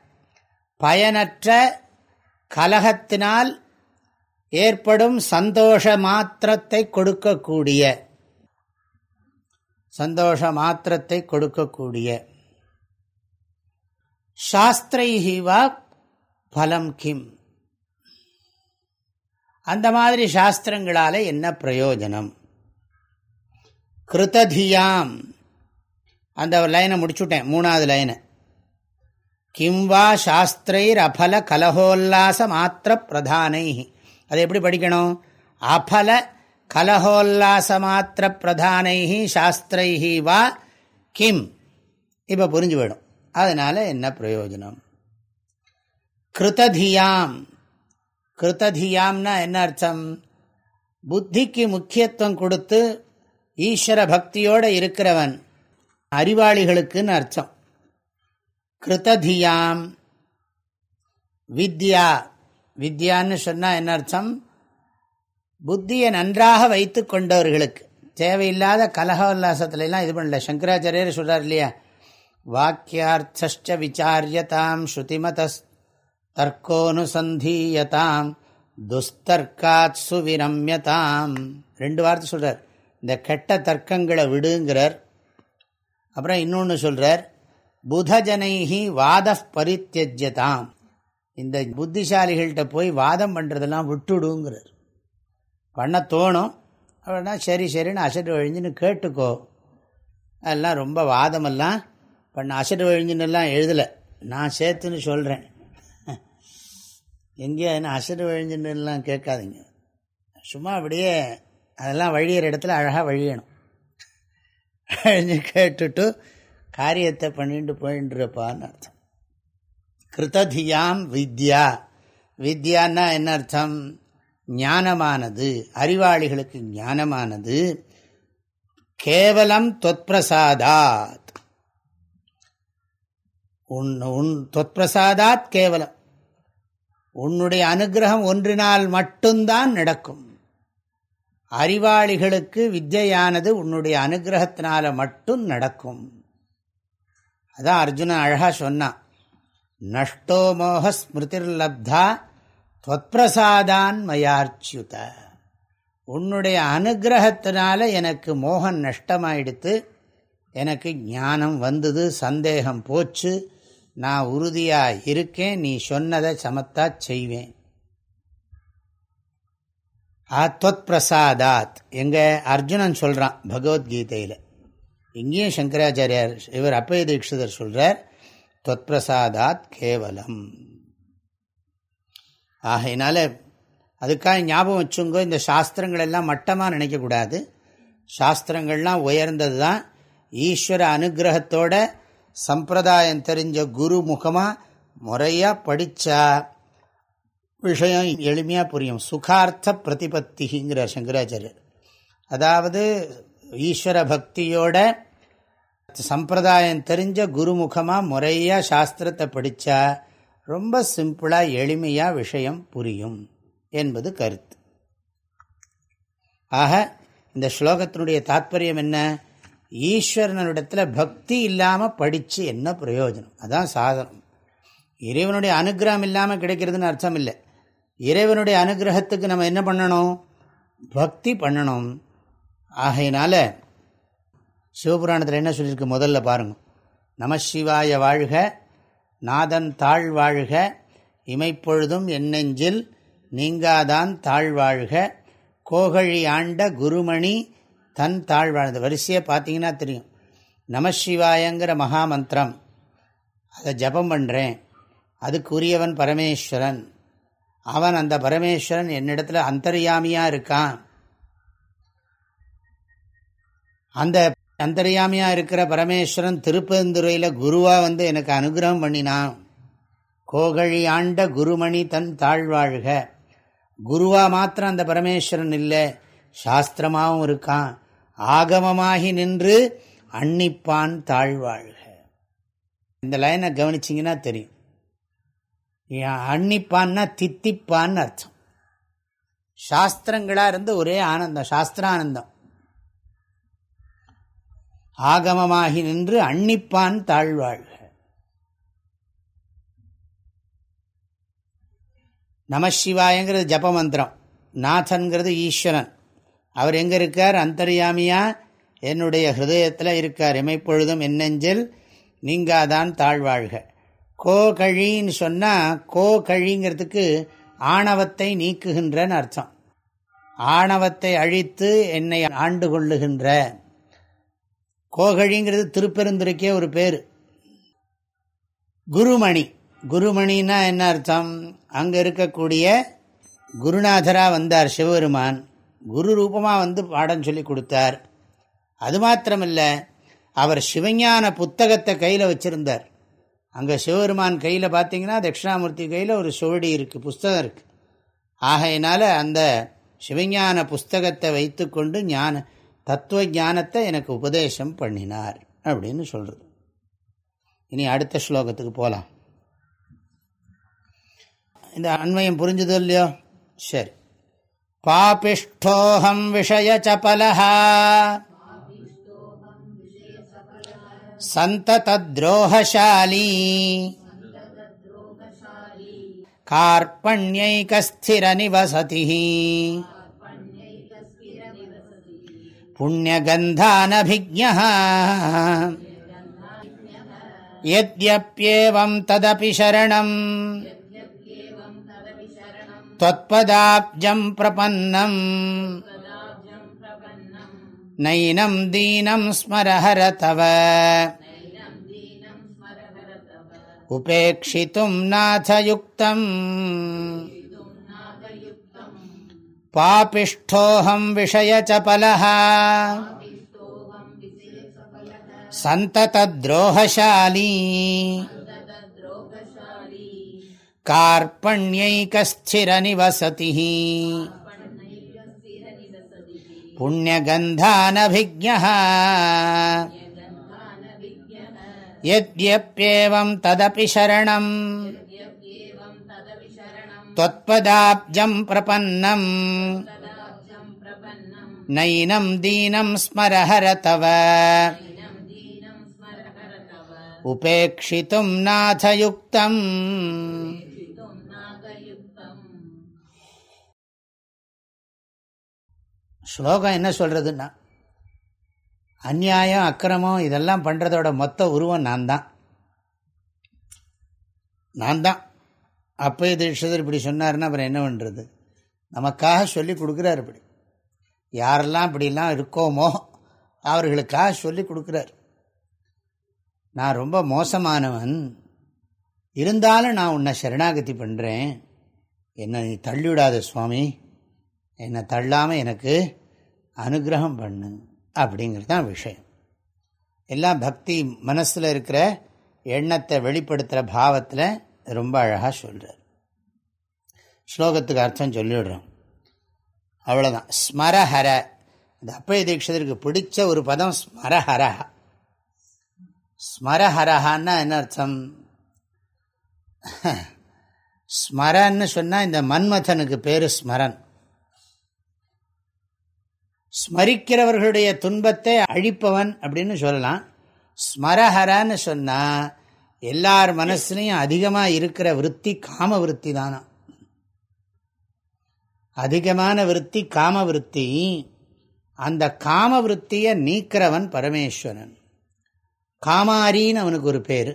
பயனற்ற கலகத்தினால் ஏற்படும் சந்தோஷ மாத்திரத்தை கொடுக்கக்கூடிய. சந்தோஷ மாத்திரத்தை கொடுக்கக்கூடிய. சாஸ்திரைஹி வா பலம் கிம். அந்த மாதிரி சாஸ்திரங்களால என்ன பிரயோஜனம்? கிருததியாம் அந்த லைனை முடிச்சுட்டேன் மூணாவது லைனை. கிம் வா சாஸ்திரைர் அபல கலகோல்லாச மாத்திர பிரதானை அதை எப்படி படிக்கணும்? அபல கலகோல்லாச மாத்திர பிரதானை சாஸ்திரைஹி வா கிம். இப்போ புரிஞ்சு போயிடும். அதனால என்ன பிரயோஜனம்? கிருததியாம் கிருததியாம்னா என்ன அர்த்தம்? புத்திக்கு முக்கியத்துவம் கொடுத்து ஈஸ்வர பக்தியோடு இருக்கிறவன். அறிவாளிகளுக்குன்னு அர்த்தம். கிருததியாம் வித்யா. வித்யான்னு சொன்னால் என்ன அர்த்தம்? புத்தியை நன்றாக வைத்து கொண்டவர்களுக்கு. தேவையில்லாத கலக உல்லாசத்துலலாம் இது பண்ணல. சங்கராச்சாரியர் சொல்கிறார் இல்லையா? வாக்கியார்த்த விசாரியதாம் ஸ்ருதிமதர்க்கோனுசந்தீயதாம் துஸ்தர்க்காத் சுவிரம்யதாம் ரெண்டு வார்த்தை சொல்கிறார் இந்த கெட்ட தர்க்கங்களை விடுங்கிறார். அப்புறம் இன்னொன்று சொல்கிறார் புதஜனைஹி வாத பரித்தியஜதாம் இந்த புத்திசாலிகள்கிட்ட போய் வாதம் பண்ணுறதெல்லாம் விட்டுடுங்கிறார். பண்ண தோணும். அப்படின்னா சரி சரின்னு அசட்டு வழிஞ்சுன்னு கேட்டுக்கோ. அதெல்லாம் ரொம்ப வாதமெல்லாம் பண்ண அசட்டு வழிஞ்சுன்னெல்லாம் எழுதலை. நான் சேர்த்துன்னு சொல்கிறேன் எங்கேயும் என்ன அசட்டு வழிஞ்சுன்னுலாம் கேட்காதீங்க. சும்மா அப்படியே அதெல்லாம் வழியிற இடத்துல அழகாக வழியணும். அழிஞ்சு கேட்டுட்டு காரியத்தை பண்ணிட்டு போயின்ட்டுருப்பான்னு அர்த்தம். கிருததியாம் வித்யா. வித்யான்னா என்ன அர்த்தம்? ஞானமானது. அறிவாளிகளுக்கு ஞானமானது. கேவலம் தொத்பிரசாதாத் உன் உன் தொத்பிரசாதாத் கேவலம். உன்னுடைய அனுகிரகம் ஒன்றினால் மட்டும்தான் நடக்கும். அறிவாளிகளுக்கு வித்யானது உன்னுடைய அனுகிரகத்தினால மட்டும் நடக்கும். அதான் அர்ஜுனன் அழகா சொன்னான் நஷ்டோமோக ஸ்மிருதிர்லப்தா தொத்பிரசாதான் மயார்ச்சியுத உன்னுடைய அனுகிரகத்தினால எனக்கு மோகன் நஷ்டமாயிடுத்து எனக்கு ஞானம் வந்தது சந்தேகம் போச்சு நான் உறுதியாக இருக்கேன் நீ சொன்னதை சமத்தா செய்வேன். ஆத்வத் பிரசாதாத். எங்கே அர்ஜுனன் சொல்கிறான் பகவத்கீதையில். இங்கேயும் சங்கராச்சாரியார் இவர் அப்பய தீட்சிதர் சொல்கிறார் தொத்பிரசாதாத் கேவலம். ஆகையினால அதுக்காக ஞாபகம் வச்சுங்கோ இந்த சாஸ்திரங்கள் எல்லாம் மட்டமாக நினைக்கக்கூடாது. சாஸ்திரங்கள்லாம் உயர்ந்தது தான் ஈஸ்வர அனுகிரகத்தோட சம்பிரதாயம் தெரிஞ்ச குரு முகமாக முறையாக படித்தா விஷயம் எளிமையாக புரியும். சுகார்த்த பிரதிபத்திங்கிற சங்கராச்சாரியர். அதாவது ஈஸ்வர பக்தியோட சம்பிரதாயம் தெரிஞ்ச குருமுகமாக முறையாக சாஸ்திரத்தை படித்தா ரொம்ப சிம்பிளாக எளிமையாக விஷயம் புரியும் என்பது கருத்து. ஆக இந்த ஸ்லோகத்தினுடைய தாத்பரியம் என்ன? ஈஸ்வரனிடத்தில் பக்தி இல்லாமல் படித்து என்ன பிரயோஜனம்? அதான் சாதனம். இறைவனுடைய அனுகிரகம் இல்லாமல் கிடைக்கிறதுன்னு அர்த்தம் இல்லை. இறைவனுடைய அனுகிரகத்துக்கு நம்ம என்ன பண்ணணும்? பக்தி பண்ணணும். ஆகையினால சிவபுராணத்தில் என்ன சொல்லியிருக்கு முதல்ல பாருங்க. நமசிவாய வாழ்க நாதன் தாழ் வாழ்க இமைப்பொழுதும் என்னெஞ்சில் நீங்காதான் தாழ்வாழ்க கோகழி ஆண்ட குருமணி தன் தாழ்வாழ்ந்த வரிசையை பார்த்தீங்கன்னா தெரியும். நமசிவாயங்கிற மகாமந்திரம். அதை ஜபம் பண்ணுறேன் அதுக்குரியவன் பரமேஸ்வரன். அவன் அந்த பரமேஸ்வரன் என்னிடத்துல அந்தர்யாமியாக இருக்கான். அந்த அந்தர்யாமியாக இருக்கிற பரமேஸ்வரன் திருப்பெருந்துறையில் குருவாக வந்து எனக்கு அனுகிரகம் பண்ணினான். கோகழி ஆண்ட குருமணி தன் தாழ்வாழ்க. குருவா மாத்திரம் அந்த பரமேஸ்வரன் இல்லை. சாஸ்திரமாகவும் இருக்கான். ஆகமமாகி நின்று அன்னிப்பான் தாழ்வாழ்க. இந்த லைனை கவனிச்சிங்கன்னா தெரியும். அன்னிப்பான்னா தித்திப்பான்னு அர்த்தம். சாஸ்திரங்களாக இருந்து ஒரே ஆனந்தம் சாஸ்திரானந்தம். ஆகமமாகி நின்று அன்னிப்பான் தாழ்வாழ்க. நமசிவாயங்கிறது ஜபமந்திரம். நாதன்கிறது ஈஸ்வரன். அவர் எங்கே இருக்கார்? அந்தர்யாமியா என்னுடைய ஹிருதயத்தில் இருக்கார். எமைப்பொழுதும் என்னெஞ்சில் நீங்காதான் தாழ்வாழ்க. கோ கழின்னு சொன்னால் கோ கழிங்கிறதுக்கு ஆணவத்தை நீக்குகின்றன்னு அர்த்தம். ஆணவத்தை அழித்து என்னை ஆண்டு கொள்ளுகின்ற. கோகழிங்கிறது திருப்பெருந்துரைக்கே ஒரு பேர். குருமணி. குருமணின்னா என்ன அர்த்தம்? அங்கே இருக்கக்கூடிய குருநாதராக வந்தார் சிவபெருமான். குரு ரூபமாக வந்து பாடம் சொல்லி கொடுத்தார். அது மாத்திரமில்லை அவர் சிவஞான புத்தகத்தை கையில் வச்சுருந்தார். அங்கே சிவபெருமான் கையில் பார்த்தீங்கன்னா தட்சிணாமூர்த்தி கையில் ஒரு சுவடி இருக்குது புஸ்தகம் இருக்குது ஆகையினால அந்த சிவஞான புஸ்தகத்தை வைத்துக்கொண்டு ஞான தத்துவ ஞானத்தை எனக்கு உபதேசம் பண்ணினார் அப்படின்னு சொல்கிறது இனி அடுத்த ஸ்லோகத்துக்கு போகலாம் இந்த அண்மையம் புரிஞ்சதோ இல்லையோ? சரி. पापिष्ठोऽहंविषय चपलः सन्ततद्रोहशाली। कार्पण्यैकस्थिरनिवसतिः। पुण्यगन्धानभिज्ञः। यद्यप्येवम् तदपि शरणम्। त्वत्पदाब्जं प्रपन्नम् नैनं दीनं स्मरहर तव उपेक्षितुं नाथयुक्तम् पापिष्ठोऽहं विषयचपलः सन्ततद्रोहशाली कार्पण्यैकस्थिरनिवसतिः पुण्यगन्धानभिज्ञः यद्यप्येवं तदपि शरणम् त्वत्पदाब्जं प्रपन्नम् नैनं दीनं स्मरहर तव उपेक्षितुं नाथयुक्तम् ஸ்லோகம் என்ன சொல்கிறதுன்னா அந்நியாயம் அக்கிரமம் இதெல்லாம் பண்ணுறதோட மொத்த உருவம் நான் தான். நான் தான். அப்போ தீட்சிதர் இப்படி சொன்னார்னா அப்புறம் என்ன பண்ணுறது நமக்காக சொல்லி கொடுக்குறார் இப்படி. யாரெல்லாம் இப்படிலாம் இருக்கோமோ அவர்களுக்காக சொல்லி கொடுக்குறார். நான் ரொம்ப மோசமானவன். இருந்தாலும் நான் உன்னை சரணாகதி பண்ணுறேன் என்னை நீ தள்ளிவிடாத சுவாமி. என்னை தள்ளாமல் எனக்கு அனுகிரகம் பண்ணு அப்படிங்கிறது தான் விஷயம். எல்லாம் பக்தி மனசில் இருக்கிற எண்ணத்தை வெளிப்படுத்துகிற பாவத்தில் ரொம்ப அழகாக சொல்கிறார் ஸ்லோகத்துக்கு அர்த்தம் சொல்லிவிடுறோம் அவ்வளோதான் ஸ்மரஹர. இந்த அப்பய தீட்சத்திற்கு பிடிச்ச ஒரு பதம் ஸ்மரஹரஹா ஸ்மரஹரஹான்னா என்ன அர்த்தம்? ஸ்மரன்னு சொன்னால் இந்த மன்மதனுக்கு பேர் ஸ்மரன். ஸ்மரிக்கிறவர்களுடைய துன்பத்தை அழிப்பவன் அப்படின்னு சொல்லலாம். ஸ்மரஹரன்னு சொன்னால் எல்லார் மனசுலையும் அதிகமாக இருக்கிற விற்பி காம விற்பி தானா? அதிகமான விற்பி காம விற்பி அந்த காம விற்த்தியை நீக்கிறவன் பரமேஸ்வரன். காமாரின்னு அவனுக்கு ஒரு பேர்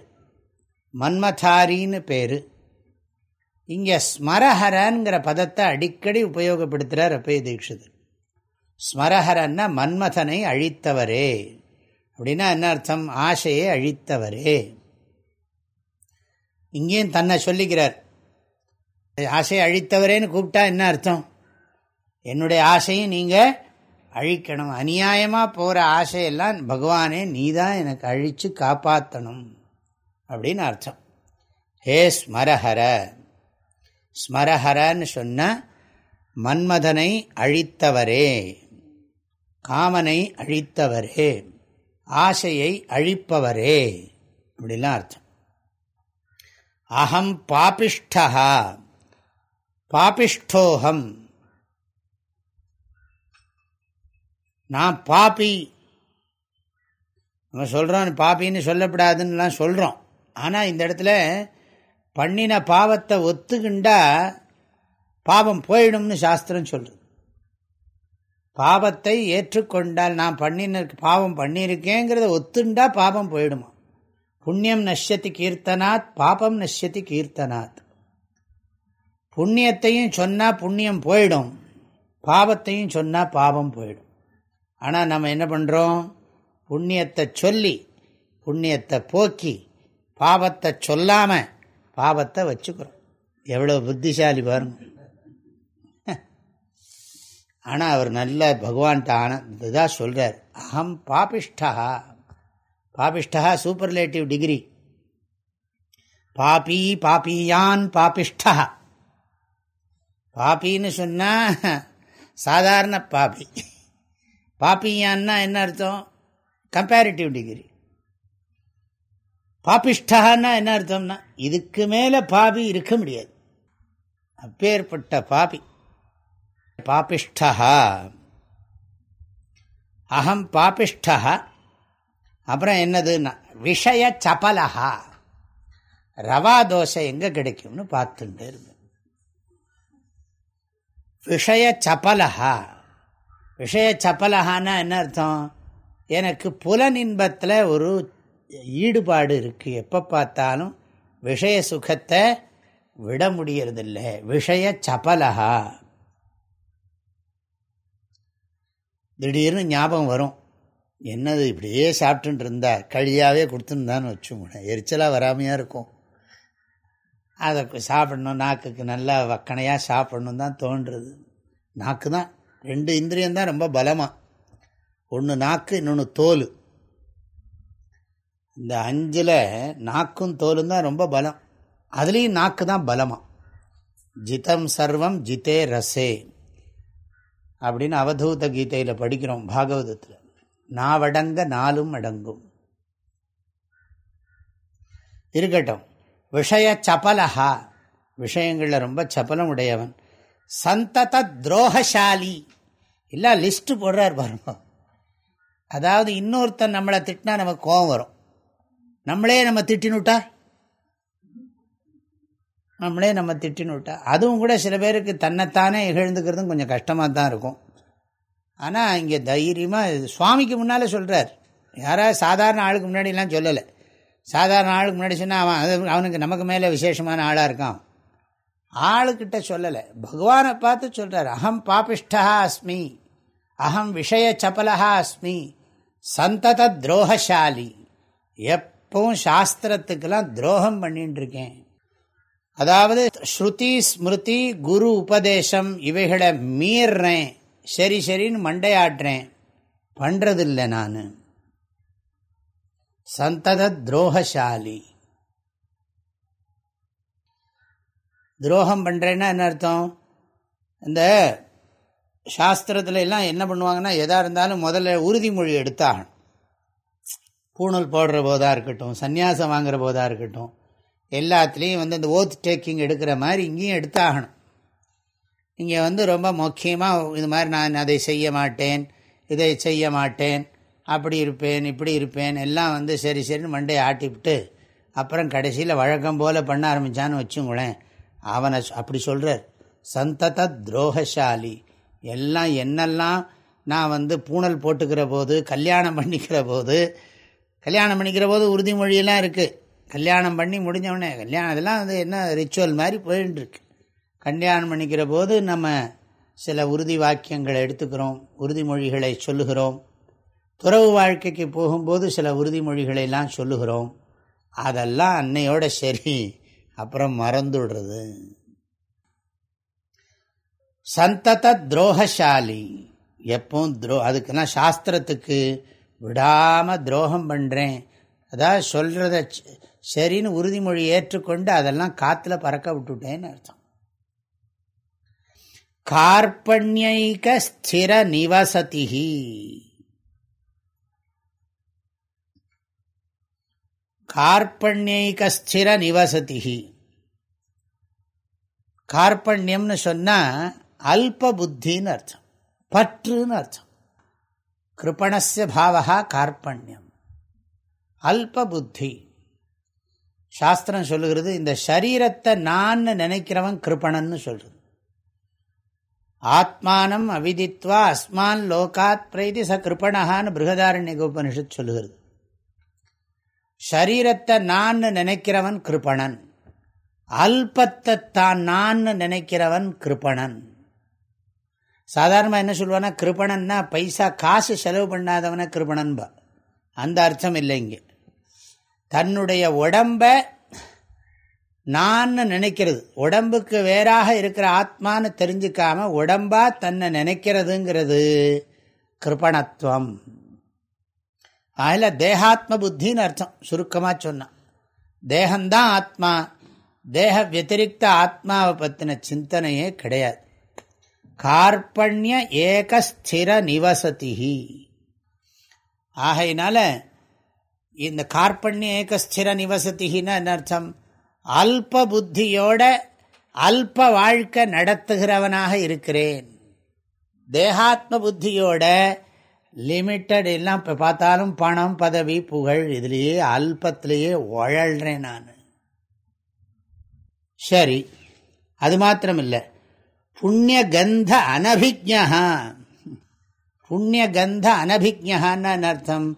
மன்மதாரின்னு பேர். இங்கே ஸ்மரஹரங்கிற பதத்தை அடிக்கடி உபயோகப்படுத்துகிறார் அப்பய தீட்சிதர் ஸ்மரஹரன்னா மன்மதனை அழித்தவரே. அப்படின்னா என்ன அர்த்தம்? ஆசையை அழித்தவரே. இங்கேயும் தன்னை சொல்லிக்கிறார். ஆசையை அழித்தவரேன்னு கூப்பிட்டா என்ன அர்த்தம்? என்னுடைய ஆசையும் நீங்கள் அழிக்கணும். அநியாயமாக போகிற ஆசையெல்லாம் பகவானே நீ தான் எனக்கு அழித்து காப்பாற்றணும் அப்படின்னு அர்த்தம். ஹே ஸ்மரஹர. ஸ்மரஹரன்னு சொன்ன மன்மதனை அழித்தவரே. காமனை அழித்தவரே ஆசையை அழிப்பவரே அப்படிலாம் அர்த்தம். அகம் பாபிஷ்டா பாபிஷ்டோகம் நான் பாப்பி நம்ம சொல்கிறோம் பாப்பின்னு சொல்லப்படாதுன்னுலாம் சொல்கிறோம் ஆனால் இந்த இடத்துல பண்ணின பாவத்தை ஒத்துக்கிண்டா பாவம் போயிடும்னு சாஸ்திரம் சொல்கிறது பாவத்தை ஏற்றுக்கொண்டால் நான் பண்ணின பாவம் பண்ணியிருக்கேங்கிறத ஒத்துண்டா பாவம் போயிடுமா? புண்ணியம் நஷ்யத்தி கீர்த்தனாத் பாபம் நஷ்யத்தி கீர்த்தனாத். புண்ணியத்தையும் சொன்னால் புண்ணியம் போயிடும் பாவத்தையும் சொன்னால் பாவம் போயிடும். ஆனால் நம்ம என்ன பண்ணுறோம் புண்ணியத்தை சொல்லி புண்ணியத்தை போக்கி பாவத்தை சொல்லாமல் பாவத்தை வச்சுக்கிறோம். எவ்வளோ புத்திசாலி பாருங்கள் ஆனால் அவர் நல்ல பகவான்கிட்ட ஆனந்தான் சொல்கிறார் அகம் பாபிஷ்டா. பாபிஷ்டா சூப்பர்லேட்டிவ் டிகிரி. பாபி பாபியான் பாபிஷ்டா. பாப்பின்னு சொன்னால் சாதாரண பாபி. பாப்பியான்னா என்ன அர்த்தம்? Comparative degree. பாபிஷ்டான்னா என்ன அர்த்தம்னா இதுக்கு மேலே பாபி இருக்க முடியாது. அப்பேற்பட்ட பாபி. பாபிஷ்டா அகம் பாபிஷ்டா அப்புறம் என்னதுன்னா விஷய சபலஹா. ரவா தோசை எங்கே கிடைக்கும்னு பார்த்துட்டு இருந்தேன் விஷய சபலஹா. விஷய சப்பலஹான்னா என்ன அர்த்தம்? எனக்கு புலனின்பத்தில் ஒரு ஈடுபாடு இருக்குது எப்போ பார்த்தாலும் விஷய சுகத்தை விட முடியறதில்லை. விஷய சபலஹா. திடீர்னு ஞாபகம் வரும். என்னது இப்படியே சாப்பிட்டுட்டு இருந்தா கழியாகவே கொடுத்துருந்தான்னு வச்சுக்கோங்க எரிச்சலாக வராமையாக இருக்கும். அதை சாப்பிடணும் நாக்குக்கு நல்லா வக்கனையாக சாப்பிடணும் தான் தோன்றுறது. நாக்கு தான். ரெண்டு இந்திரியம் தான் ரொம்ப பலமாக ஒன்று நாக்கு இன்னொன்று தோல். இந்த அஞ்சில் நாக்கும் தோலும் தான் ரொம்ப பலம். அதுலேயும் நாக்கு தான் பலமாக ஜிதம் சர்வம் ஜிதே ரசே. அப்படின்னு அவதூத கீதையில் படிக்கிறோம் பாகவதத்தில். நாவடங்க நாலும் அடங்கும். இருக்கட்டும். விஷய சபலஹா. விஷயங்களில் ரொம்ப சபலம் உடையவன். சந்தத துரோகசாலி. இல்லை லிஸ்ட்டு போடுறார் பாருங்க. அதாவது இன்னொருத்தன் நம்மளை திட்டினா நமக்கு கோபம் வரும். நம்மளே நம்ம திட்டினுட்டா நம்மளே நம்ம திட்டின்னு விட்டா. அதுவும் கூட சில பேருக்கு தன்னைத்தானே இகழ்ந்துக்கிறதும் கொஞ்சம் கஷ்டமாக தான் இருக்கும். ஆனால் இங்கே தைரியமாக சுவாமிக்கு முன்னால் சொல்கிறார் யாராவது சாதாரண ஆளுக்கு முன்னாடிலாம் சொல்லலை. சாதாரண ஆளுக்கு முன்னாடி சொன்னால் அவன் அது அவனுக்கு நமக்கு மேலே விசேஷமான ஆளாக இருக்கான். ஆளுக்கிட்ட சொல்லலை. பகவானை பார்த்து சொல்கிறார் அகம் பாபிஷ்டா அஸ்மி. அகம் விஷய சபலஹா அஸ்மி. சந்தத துரோகசாலி. எப்பவும் சாஸ்திரத்துக்கெல்லாம் துரோகம் பண்ணிட்டு இருக்கேன். அதாவது ஸ்ருதி ஸ்மிருதி குரு உபதேசம் இவைகளை மீறேன் சரி சரின்னு மண்டையாடுறேன் பண்ணுறதில்லை நான். சந்தத துரோகசாலி. துரோகம் பண்ணுறேன்னா என்ன அர்த்தம்? இந்த சாஸ்திரத்துல எல்லாம் என்ன பண்ணுவாங்கன்னா எதாக இருந்தாலும் முதல்ல உறுதிமொழி எடுத்தாகணும். பூணல் போடுற போதாக இருக்கட்டும் சந்நியாசம் வாங்குற போதாக இருக்கட்டும். எல்லாத்துலேயும் வந்து இந்த ஓத் டேக்கிங் எடுக்கிற மாதிரி இங்கேயும் எடுத்தாகணும். இங்கே வந்து ரொம்ப முக்கியமாக இது மாதிரி நான் அதை செய்ய மாட்டேன் இதை செய்ய மாட்டேன் அப்படி இருப்பேன் இப்படி இருப்பேன் எல்லாம் வந்து சரி சரின்னு மண்டையை ஆட்டிவிட்டு அப்புறம் கடைசியில் வழக்கம் போல் பண்ண ஆரம்பித்தான்னு வச்சுங்களேன். அவனை அப்படி சொல்கிறார் சந்தத துரோகசாலி. எல்லாம் என்னெல்லாம் நான் வந்து பூனல் போட்டுக்கிற போது கல்யாணம் பண்ணிக்கிற போது கல்யாணம் பண்ணிக்கிற போது உறுதிமொழியெல்லாம் இருக்குது கல்யாணம் பண்ணி முடிஞ்சவுடனே கல்யாணம் இதெல்லாம் வந்து என்ன ரிச்சுவல் மாதிரி போயின்ட்டுருக்கு கல்யாணம் பண்ணிக்கிற போது நம்ம சில உறுதி வாக்கியங்களை எடுத்துக்கிறோம் உறுதிமொழிகளை சொல்லுகிறோம். துறவு வாழ்க்கைக்கு போகும்போது சில உறுதிமொழிகளையெல்லாம் சொல்லுகிறோம். அதெல்லாம் அன்னையோட சரி அப்புறம் மறந்துடுறது. சந்தத துரோகசாலி. எப்பவும் துரோ அதுக்குன்னா சாஸ்திரத்துக்கு விடாமல் துரோகம் பண்ணுறேன் அதாவது சொல்கிறத சரின்னு உறுதிமொழி ஏற்றுக்கொண்டு அதெல்லாம் காற்றுல பறக்க விட்டுட்டேன்னு அர்த்தம். கார்பண்யைக ஸ்திர நிவசதிஹி. கார்பண்யைகஸ்திர நிவசதிஹி. கார்பண்யம்னு சொன்னால் அல்ப புத்தின்னு அர்த்தம். பற்றுன்னு அர்த்தம். கிருப்பணஸ்ய பாவகா கார்பண்யம். அல்ப புத்தி. சாஸ்திரம் சொல்லுகிறது இந்த சரீரத்தை நான் நினைக்கிறவன் கிருப்பணன்னு சொல்றது. ஆத்மானம் அவிதித்வா அஸ்மான் லோகாத் பிரைதி ச கிருப்பணகான்னு பிருகதாரண்ய உபனிஷத் சொல்லுகிறது. ஷரீரத்தை நான் நினைக்கிறவன் கிருப்பணன் அல்பத்தை தான் நான் நினைக்கிறவன் கிருப்பணன் சாதாரணமாக என்ன சொல்லுவானா கிருப்பணன்னா பைசா காசு செலவு பண்ணாதவன கிருப்பணன்பா அந்த அர்த்தம் இல்லை இங்கே தன்னுடைய உடம்ப நான் நினைக்கிறது. உடம்புக்கு வேறாக இருக்கிற ஆத்மான்னு தெரிஞ்சுக்காம உடம்பா தன்னை நினைக்கிறதுங்கிறது கிருபணத்துவம். அதில் தேகாத்ம புத்தின்னு அர்த்தம். சுருக்கமாக சொன்னான் தேகம்தான் ஆத்மா. தேக வத்திரிக்த ஆத்மாவை பற்றின சிந்தனையே கிடையாது. கார்பண்ய ஏகஸ்திர நிவசதி ஆகையினால இந்த கார்பண்ய ஏகஸ்திர நிவசத்திகின்னு என்ன அர்த்தம் அல்ப புத்தியோட அல்ப வாழ்க்கை நடத்துகிறவனாக இருக்கிறேன். தேகாத்ம புத்தியோட லிமிட்டட் எல்லாம் இப்போ பார்த்தாலும் பணம் பதவி புகழ் இதுலேயே அல்பத்திலேயே உழல்றேன் நான். சரி அது மாத்திரம் இல்லை புண்ணிய கந்த அனபிஜா புண்ணிய கந்த அனபிஜான்னு அர்த்தம்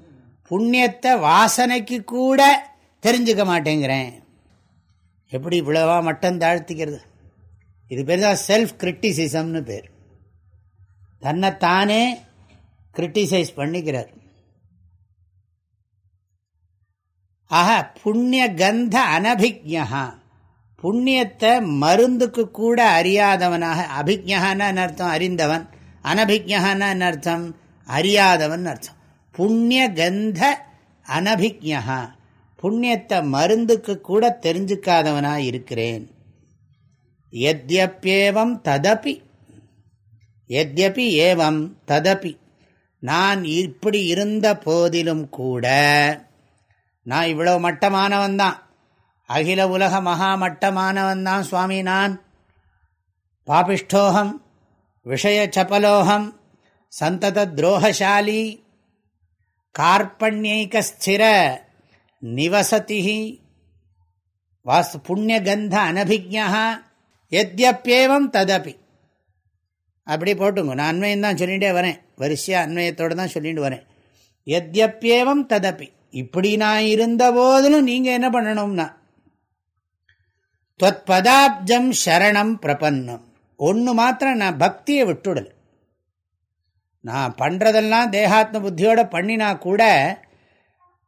புண்ணியத்தை வாசனைக்கு கூட தெரிஞ்சுக்க மாட்டேங்கிறேன். எப்படி இவ்வளவா மட்டம் தாழ்த்திக்கிறது? இது பேர் தான் செல்ஃப் கிரிட்டிசிசம்னு பேர். தன்னைத்தானே கிரிட்டிசைஸ் பண்ணிக்கிறார். ஆக புண்ணிய கந்த அனபிக்யா புண்ணியத்தை மருந்துக்கு கூட அறியாதவனாக அபிஜகான்னு அர்த்தம்? அறிந்தவன். அனபிஜகான்னு அர்த்தம்? அறியாதவன் அர்த்தம். புண்ணிய கந்த அனபிக்யா புண்ணியத்தை மருந்துக்கு கூட தெரிஞ்சுக்காதவனாக இருக்கிறேன். எத்யப்பேவம் ததப்பி எத்யபி ஏவம் ததப்பி நான் இப்படி இருந்த போதிலும் கூட நான் இவ்வளவு மட்டமானவன் தான். அகில உலக மகா மட்டமானவன் தான் சுவாமி நான். பாபிஷ்டோகம் விஷய சபலோகம் சந்தத துரோகசாலி கார்பண்யைகஸ்திர நிவசதி வாஸ்து புண்ணியகந்த அனபிஜா எத்யப்பேவம் ததப்பி அப்படி போட்டுங்க. நான் அண்மையம் தான் சொல்லிகிட்டே வரேன். வரிசையாக அண்மையத்தோடு தான் சொல்லிட்டு வரேன். எத்யப்பேவம் ததப்பி. இப்படி நான் இருந்த போதிலும் நீங்கள் என்ன பண்ணணும்னா பதாப்ஜம் சரணம் பிரபன்னம். ஒன்று மாத்திரம் நான் பக்தியை விட்டுடல். நான் பண்ணுறதெல்லாம் தேகாத்ம புத்தியோடு பண்ணினா கூட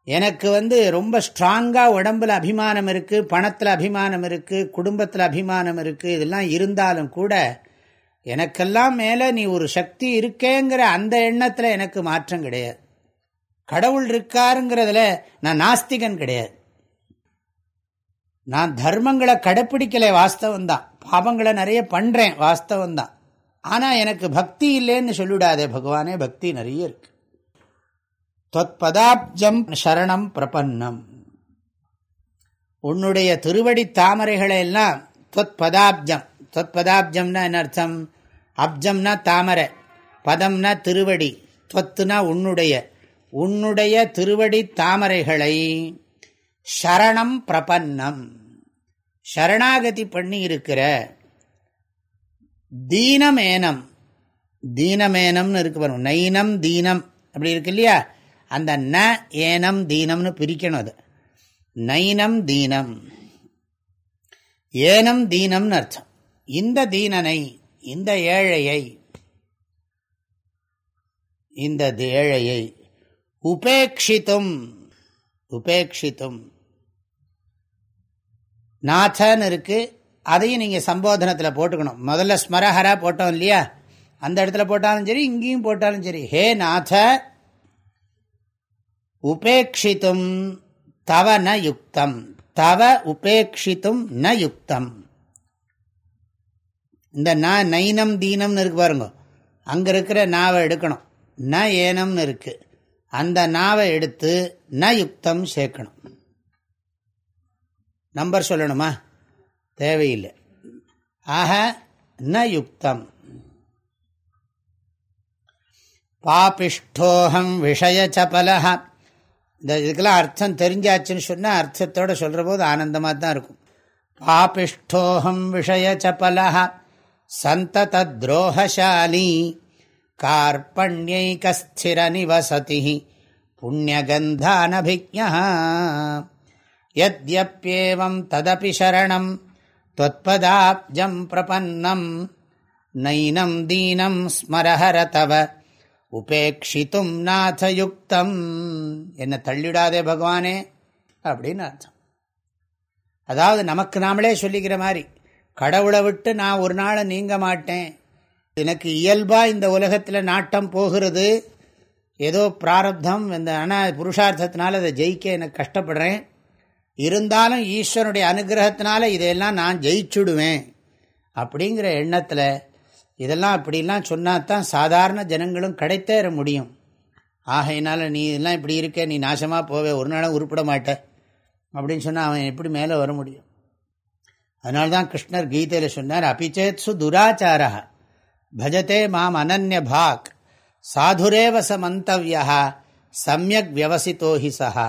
எனக்கு வந்து ரொம்ப ஸ்ட்ராங்காக உடம்பில் அபிமானம் இருக்குது பணத்தில் அபிமானம் இருக்குது குடும்பத்தில் அபிமானம் இருக்குது இதெல்லாம் இருந்தாலும் கூட எனக்கெல்லாம் மேலே நீ ஒரு சக்தி இருக்கேங்கிற அந்த எண்ணத்தில் எனக்கு மாற்றம் கிடையாது. கடவுள் இருக்காருங்கிறதுல நான் நாஸ்திகன் கிடையாது. நான் தர்மங்களை கடைப்பிடிக்கலை வாஸ்தவம் தான் பாபங்களை நிறைய பண்ணுறேன் வாஸ்தவம் தான் ஆனால் எனக்கு பக்தி இல்லைன்னு சொல்லிவிடாதே பகவானே பக்தி நிறைய இருக்கு. தொத்பதாப்ஜம் சரணம் பிரபன்னம். உன்னுடைய திருவடி தாமரைகளை எல்லாம் தொத்பதாப்ஜம். தொத்பதாப்ஜம்னா என்ன அர்த்தம்? அப்ஜம்னா தாமரை பதம்னா திருவடி தொத்துனா உன்னுடைய. உன்னுடைய திருவடி தாமரைகளை சரணம் பிரபன்னம். சரணாகதி பண்ணி இருக்கிற தீனமேனம். தீனமேனம்னு இருக்கு வரும் நைனம் தீனம் அப்படி இருக்கு இல்லையா? அந்த ந ஏனம் தீனம்னு பிரிக்கணும் அது. நைனம் தீனம். ஏனம் தீனம்னு அர்த்தம். இந்த தீனனை இந்த ஏழையை இந்த ஏழையை உபேட்சித்தும் உபேட்சித்தும் நாதன் இருக்கு அதையும் நீங்கள் சம்போதனத்தில் போட்டுக்கணும். முதல்ல ஸ்மரஹரா போட்டோம் இல்லையா? அந்த இடத்துல போட்டாலும் சரி இங்கேயும் போட்டாலும் சரி. ஹே நாத உபேட்சித்தும் தவ ந யுக்தம். தவ உபேட்சித்தும் ந யுக்தம். இந்த ந நைனம் தீனம்னு இருக்கு பாருங்க. அங்கே இருக்கிற நாவை எடுக்கணும். ந ஏனம்னு இருக்கு. அந்த நாவை எடுத்து ந யுக்தம் சேர்க்கணும். நம்பர் சொல்லணுமா? தேவையில்லை. ஆக ந யுக்தம் பாபிஷ்டோகம் விஷய சபலக இந்த இதுக்கெல்லாம் அர்த்தம் தெரிஞ்சாச்சுன்னு சொன்னால் அர்த்தத்தோடு சொல்கிற போது ஆனந்தமாக தான் இருக்கும். பாபிஷ்டோகம் விஷய சபலக சந்தத துரோகசாலி கார்பண்யைகஸ்திர நிவசதி புண்ணியகந்தானபிஜா யத்யப்யேவம் ததபி சரணம். त्वत्पदाब्जं प्रपन्नं नैनं दीनं स्मरहर तव உபேட்சித்தும் நாதயுக்தம் என்ன தள்ளிடாதே பகவானே அப்படின்னு அர்த்தம் அதாவது நமக்கு நாமளே சொல்லிக்கிற மாதிரி கடவுளை விட்டு நான் ஒரு நாளை நீங்க மாட்டேன் எனக்கு இயல்பாக இந்த உலகத்தில் நாட்டம் போகிறது ஏதோ பிராரப்தம் இந்த ஆனால் புருஷார்த்தத்தினால அதை ஜெயிக்க எனக்கு கஷ்டப்படுறேன் இருந்தாலும் ஈஸ்வரனுடைய அனுகிரகத்தினால இதையெல்லாம் நான் ஜெயிச்சுடுவேன் அப்படிங்கிற எண்ணத்தில் இதெல்லாம் அப்படிலாம் சொன்னாதான் சாதாரண ஜனங்களும் கிடைத்தேற முடியும். ஆகையினால நீ இதெல்லாம் இப்படி இருக்க நீ நாசமாக போவே ஒரு நாளும் உருப்பிட மாட்ட அப்படின்னு சொன்னால் அவன் எப்படி மேலே வர முடியும்? அதனால தான் கிருஷ்ணர் கீதையில் சொன்னார் அபிச்சேத் சு துராச்சாரா பஜதே மாம் அனன்ய பாக் சாதுரேவ சமந்தவியா சமயக் வியவசித்தோஹி சஹா.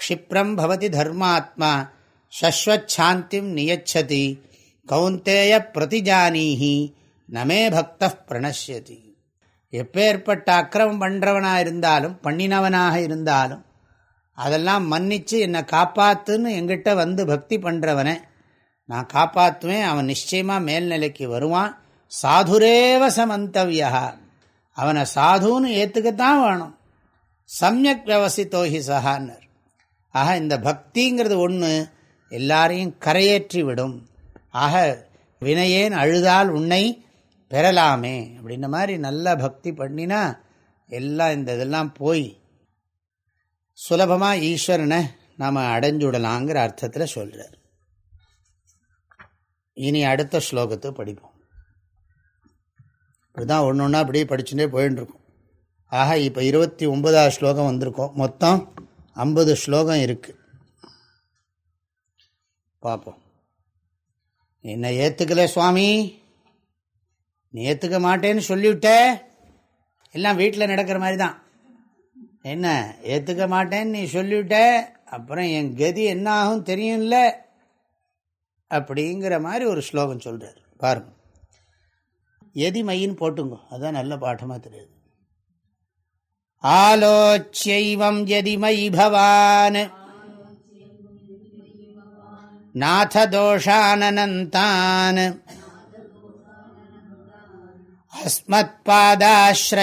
க்ஷிப்ரம் பவதி தர்மாத்மா சஸ்வச்சாந்திம் நியச்சதி கௌந்தேய பிரதிஜானீஹி நமே பக்த பிரணஷ்யதி. எப்பேற்பட்ட அக்கிரமம் பண்ணுறவனாக இருந்தாலும் பண்ணினவனாக இருந்தாலும் அதெல்லாம் மன்னித்து என்னை காப்பாத்துன்னு எங்கிட்ட வந்து பக்தி பண்ணுறவனை நான் காப்பாற்றுவேன் அவன் நிச்சயமாக மேல்நிலைக்கு வருவான். சாதுரேவ சமந்தவியா அவனை சாதுன்னு ஏற்றுக்கத்தான் வேணும். சமயக் வியவசித்தோஹி சஹான்னர். ஆக இந்த பக்திங்கிறது ஒன்று எல்லாரையும் கரையேற்றி விடும். ஆக வினையேன் அழுதால் உன்னை பெறலாமே அப்படின்ன மாதிரி நல்லா பக்தி பண்ணினா எல்லாம் இந்த இதெல்லாம் போய் சுலபமாக ஈஸ்வரனை நாம் அடைஞ்சுடலாங்கிற அர்த்தத்தில் சொல்கிறார் இனி அடுத்த ஸ்லோகத்தை படிப்போம். இப்படிதான் ஒன்று ஒன்றா அப்படியே படிச்சுட்டே போயின்னு இருக்கும் ஆக இப்போ இருபத்தி ஒன்பதாவது ஸ்லோகம் வந்திருக்கோம். மொத்தம் ஐம்பது ஸ்லோகம் இருக்குது பார்ப்போம் என்னை ஏற்றுக்கல சுவாமி? நீ ஏற்றுக்க மாட்டேன்னு சொல்லிவிட்ட? எல்லாம் வீட்டில் நடக்கிற மாதிரி தான் என்ன ஏற்றுக்க மாட்டேன்னு நீ சொல்லிவிட்ட? அப்புறம் என் கதி என்ன ஆகும் தெரியும்ல? அப்படிங்கிற மாதிரி ஒரு ஸ்லோகம் சொல்கிறார் பாருங்க. எதிமையின்னு போட்டுங்க. அதுதான் நல்ல பாட்டமாக தெரியுது. ஆலோச்சியைவம் எதிமயி பவான் நாததோஷானனந்தான்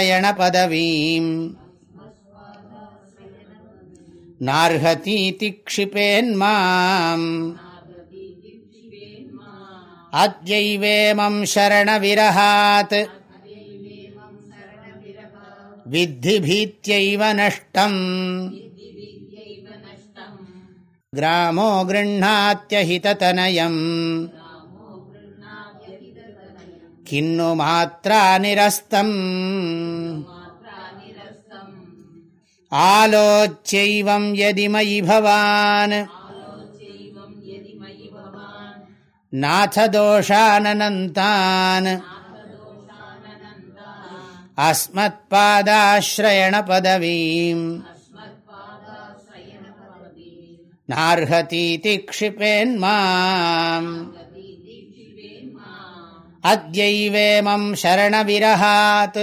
अस्मत्पादाश्रयणपदवीम् नार्हतीति क्षिपेन्माम् अद्यैवेमं शरणविरहात् विद्धि भीत्यैव नष्टम्। ग्रामो गृह्णात्यहिततनयम्। किन्नु मात्रा निरस्तम्। आलोच्यैवं यदि मयि भवान्। नाथदोषाननन्तान् अस्मत्पादाश्रयणपदवीम्। नार्हतीति क्षिपेन्माम् अद्यैवेमं शरणविरहात्।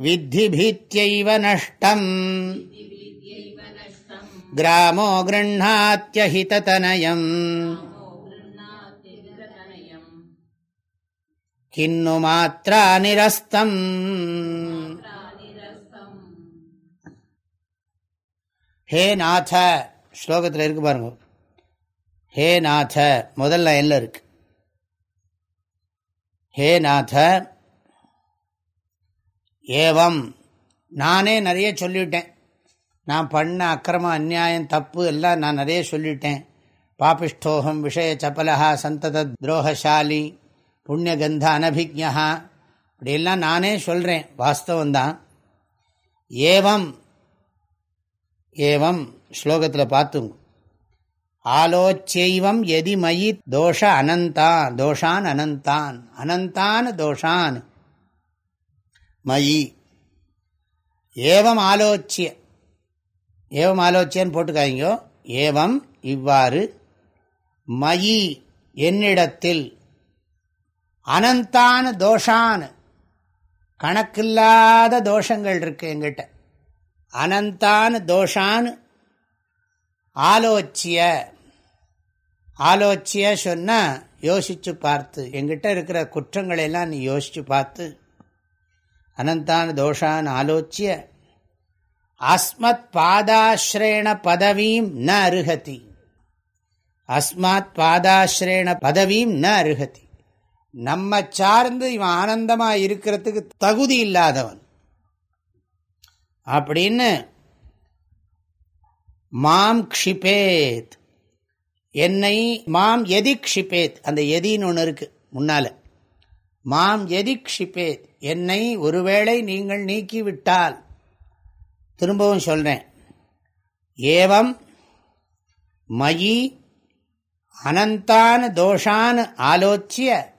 विद्धि भीत्यैव नष्टम्। ग्रामो गृह्णात्यहिततनयम् கிண்ணு மாத்ரா நிரஸ்தம். ஹே நாத ஸ்லோகத்தில் இருக்கு பாருங்க. ஹே நாத முதல்ல லைனில் இருக்கு. ஹே நாத ஏவம். நானே நிறைய சொல்லிவிட்டேன் நான் பண்ண அக்கிரம அந்நியாயம் தப்பு எல்லாம் நான் நிறைய சொல்லிவிட்டேன் பாபிஷ்டோகம் விஷய சபலகா சந்தத துரோகசாலி. புண்ணியகந்த அனபிக்யா இப்படியெல்லாம் நானே சொல்கிறேன் வாஸ்தவந்தான் ஏவம் ஏவம் ஸ்லோகத்தில் பார்த்துங்க. ஆலோச்சைவம் எதி மயி தோஷ அனந்தான் தோஷான் அனந்தான் அனந்தான் தோஷான். மயி. ஏவம் ஆலோச்சிய ஏவம் ஆலோச்சியன்னு போட்டுக்காதீங்க. ஏவம் இவ்வாறு மயி என்னிடத்தில் அனந்தான தோஷான். கணக்கில்லாத தோஷங்கள் இருக்கு எங்கிட்ட. அனந்தான் தோஷான். ஆலோச்சிய. ஆலோச்சிய சொன்னால் யோசித்து பார்த்து. எங்கிட்ட இருக்கிற குற்றங்களை எல்லாம் நீ யோசித்து பார்த்து. அனந்தான் தோஷான் ஆலோச்சிய. அஸ்மத் பாதாஸ்ரேண பதவியும் ந அருகதி அஸ்மாத் பாதாஸ்ரேண பதவியும் ந அருகதி நம்ம சார்ந்து இவன் ஆனந்தமாக இருக்கிறதுக்கு தகுதி இல்லாதவன். அப்படின்னு மாம் க்ஷிபேத். என்னை மாம் எதி க்ஷிபேத். அந்த எதின்னு ஒன்று இருக்கு முன்னால. மாம் எதி க்ஷிபேத். என்னை ஒருவேளை நீங்கள் நீக்கிவிட்டால். திரும்பவும் சொல்றேன். ஏவம் மயி அனந்தான் தோஷான் ஆலோச்சிய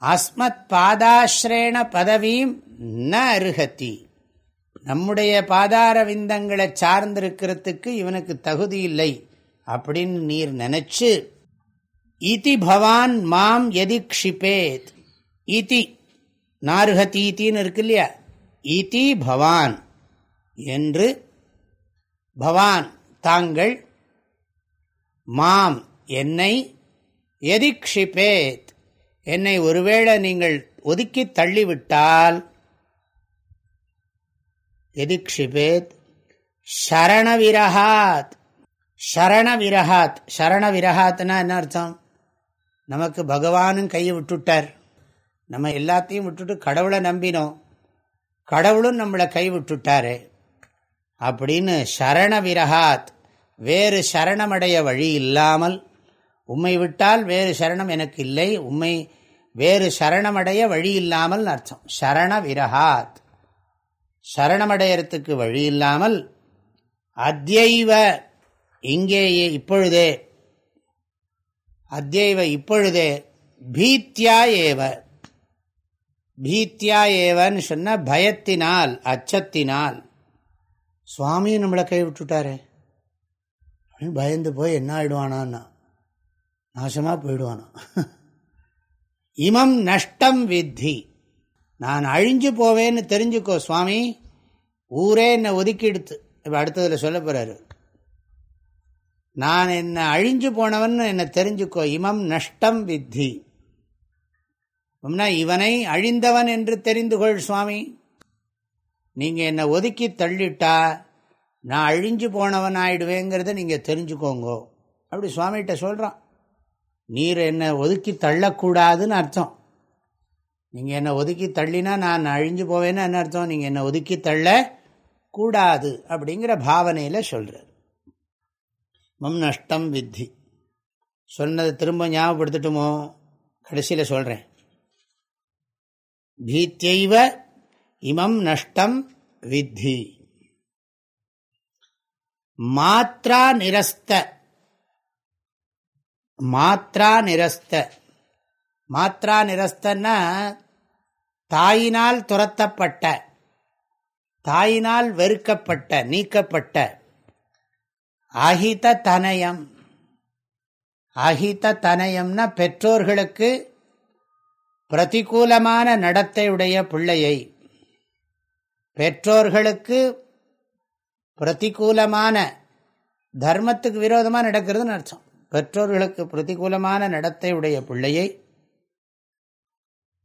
அஸ்மத் பாதாஸ்ரேண பதவியும் ந அருகத்தி. நம்முடைய பாதார விந்தங்களை சார்ந்திருக்கிறதுக்கு இவனுக்கு தகுதி இல்லை அப்படின்னு நீர் நினைச்சு இதி பவான் மாம் எதி க்ஷிபேத். இதி நாருகதீத்தின்னு இருக்கு இல்லையா? இதி பவான் என்று பவான் தாங்கள் மாம் என்னை எதிக்ஷிபேத் என்னை ஒருவேளை நீங்கள் ஒதுக்கி தள்ளிவிட்டால் எதிக்ஷிபேத் சரணவிரகாத் சரணவிரகாத் சரணவிரகாத்னா என்ன அர்த்தம்? நமக்கு பகவானும் கையை விட்டுட்டார். நம்ம எல்லாத்தையும் விட்டுட்டு கடவுளை நம்பினோம். கடவுளும் நம்மளை கை விட்டுட்டாரு. அப்படின்னு சரண விரகாத் வேறு சரணமடைய வழி இல்லாமல் உம்மை விட்டால் வேறு சரணம் எனக்கு இல்லை உம்மை வேறு சரணமடைய வழி இல்லாமல் அர்த்தம். சரண விரகாத் சரணமடையறத்துக்கு வழி இல்லாமல் அத்தியைவ இங்கேயே இப்பொழுதே அத்தியைவ இப்பொழுதே பீத்தியா ஏவ. பீத்தியா ஏவன்னு சொன்ன பயத்தினால் அச்சத்தினால். சுவாமியும் நம்மளை கை விட்டுட்டாரே அப்படின்னு பயந்து போய் என்ன ஆயிடுவானான்னா நாசமாக போயிடுவானோ? இமம் நஷ்டம் வித்தி. நான் அழிஞ்சு போவேன்னு தெரிஞ்சுக்கோ சுவாமி. ஊரே என்னை ஒதுக்கிடுத்து. இப்போ அடுத்ததில் சொல்ல போகிறாரு நான் என்னை அழிஞ்சு போனவன் என்னை தெரிஞ்சுக்கோ இமம் நஷ்டம் வித்தி. இவனை அழிந்தவன் என்று தெரிந்து கொள் சுவாமி. நீங்கள் என்னை ஒதுக்கி தள்ளிட்டா நான் அழிஞ்சு போனவன் ஆயிடுவேங்கிறத நீங்கள் தெரிஞ்சுக்கோங்கோ. அப்படி சுவாமிகிட்ட சொல்கிறான் நீர் என்னை ஒதுக்கி தள்ளக்கூடாதுன்னு அர்த்தம். நீங்கள் என்னை ஒதுக்கி தள்ளினா நான் அழிஞ்சு போவேன்னு என்ன அர்த்தம்? நீங்கள் என்னை ஒதுக்கி தள்ள கூடாது அப்படிங்கிற பாவனையில் சொல்கிறார் மம் நஷ்டம் வித்தி. சொன்னதை திரும்ப ஞாபகப்படுத்தட்டுமோ? கடைசியில் சொல்கிறேன் பீத்தியைவ இமம் நஷ்டம் வித்தி. மாத்ரா நிரஸ்த மாத்ரா நிரஸ்த. மாத்ரா நிரஸ்தன்னா தாயினால் துரத்தப்பட்ட தாயினால் வெறுக்கப்பட்ட நீக்கப்பட்ட. அஹித தனயம். அஹித தனயம்னா பெற்றோர்களுக்கு பிரதிகூலமான நடத்தையுடைய பிள்ளையை. பெற்றோர்களுக்கு பிரதிகூலமான தர்மத்துக்கு விரோதமாக நடக்கிறதுன்னு அர்த்தம். பெற்றோர்களுக்கு பிரதிகூலமான நடத்தை உடைய பிள்ளையை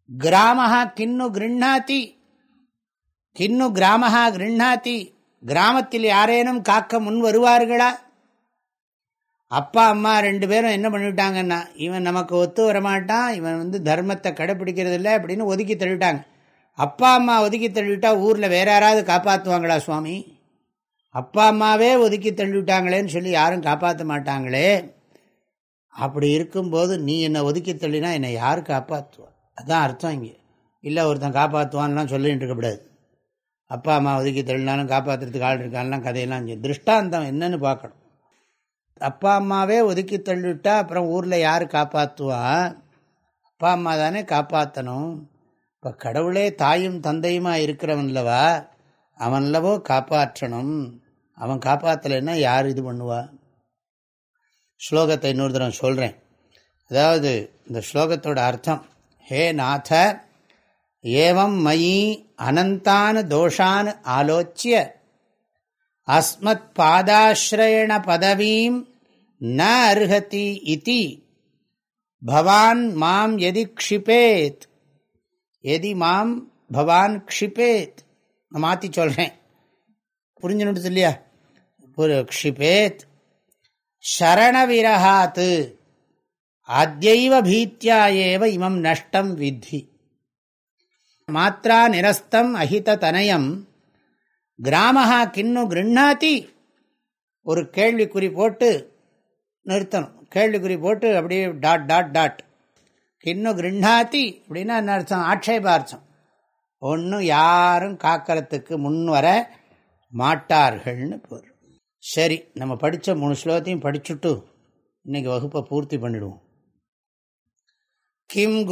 கிராமஹா கிண்ணு கிருண்ணாத்தி கிண்ணு கிராமஹா கிருண்ணாத்தி கிராமத்தில் யாரேனும் காக்க முன் வருவார்களா? அப்பா அம்மா ரெண்டு பேரும் என்ன பண்ணிவிட்டாங்கன்னா இவன் நமக்கு ஒத்து வரமாட்டான் இவன் வந்து தர்மத்தை கடைப்பிடிக்கிறது இல்லை அப்படின்னு ஒதுக்கி தள்ளிட்டாங்க. அப்பா அம்மா ஒதுக்கி தள்ளிவிட்டா ஊரில் வேற யாராவது காப்பாற்றுவாங்களா சுவாமி? அப்பா அம்மாவே ஒதுக்கி தள்ளிவிட்டாங்களேன்னு சொல்லி யாரும் காப்பாற்ற மாட்டாங்களே. அப்படி இருக்கும்போது நீ என்னை ஒதுக்கி தள்ளினா என்னை யார் காப்பாற்றுவா அதுதான் அர்த்தம் இங்கே. இல்லை ஒருத்தன் காப்பாற்றுவான்லாம் சொல்லிகிட்டு இருக்கக்கூடாது அப்பா அம்மா ஒதுக்கி தள்ளினாலும் காப்பாற்றுறதுக்கு ஆள் இருக்கான்லாம் கதையெல்லாம் திருஷ்டாந்தம் என்னன்னு பார்க்கணும். அப்பா அம்மாவே ஒதுக்கி தள்ளிவிட்டா அப்புறம் ஊரில் யார் காப்பாற்றுவா அப்பா அம்மா தானே காப்பாற்றணும் இப்போ கடவுளே தாயும் தந்தையுமா இருக்கிறவன்லவா அவன்லவோ காப்பாற்றணும். அவன் காப்பாற்றலைன்னா யார் இது பண்ணுவா? ஸ்லோகத்தை இன்னொரு தரம் சொல்கிறேன் அதாவது இந்த ஸ்லோகத்தோட அர்த்தம் ஹே நாத ஏவம் மயி அனந்தான் தோஷான் ஆலோச்சிய அஸ்மத் பாதாஸ்ரயண பதவீம் ந அர்ஹதி இதி பவான் மாம் எதி க்ஷிபேத் எதி மாம் பவான் க்ஷிபேத். நான் மாற்றி சொல்கிறேன் புரிஞ்சுன்னு இல்லையா ஒரு க்ஷிபேத் சரணவிரகாத்து அத்தியைவ பீத்தியா ஏவ இமம் நஷ்டம் வித்தி. மாத்திரா நிரஸ்தம் அஹித தனயம். கிராமஹா கிண்ணு கிருண்ணாத்தி ஒரு கேள்விக்குறி போட்டு நிறுத்தணும். கேள்விக்குறி போட்டு அப்படியே டாட் டாட் டாட். கிண்ணு கிருண்ணாத்தி அப்படின்னா என்ன அர்த்தம்? ஆட்சேபார்த்தம் ஒன்றும் யாரும் காக்கிறதுக்கு முன் வர மாட்டார்கள்னு பொருள். சரி நம்ம படித்த மூணு ஸ்லோகத்தையும் படிச்சுட்டு இன்னைக்கு வகுப்பை பூர்த்தி பண்ணிடுவோம் கிம்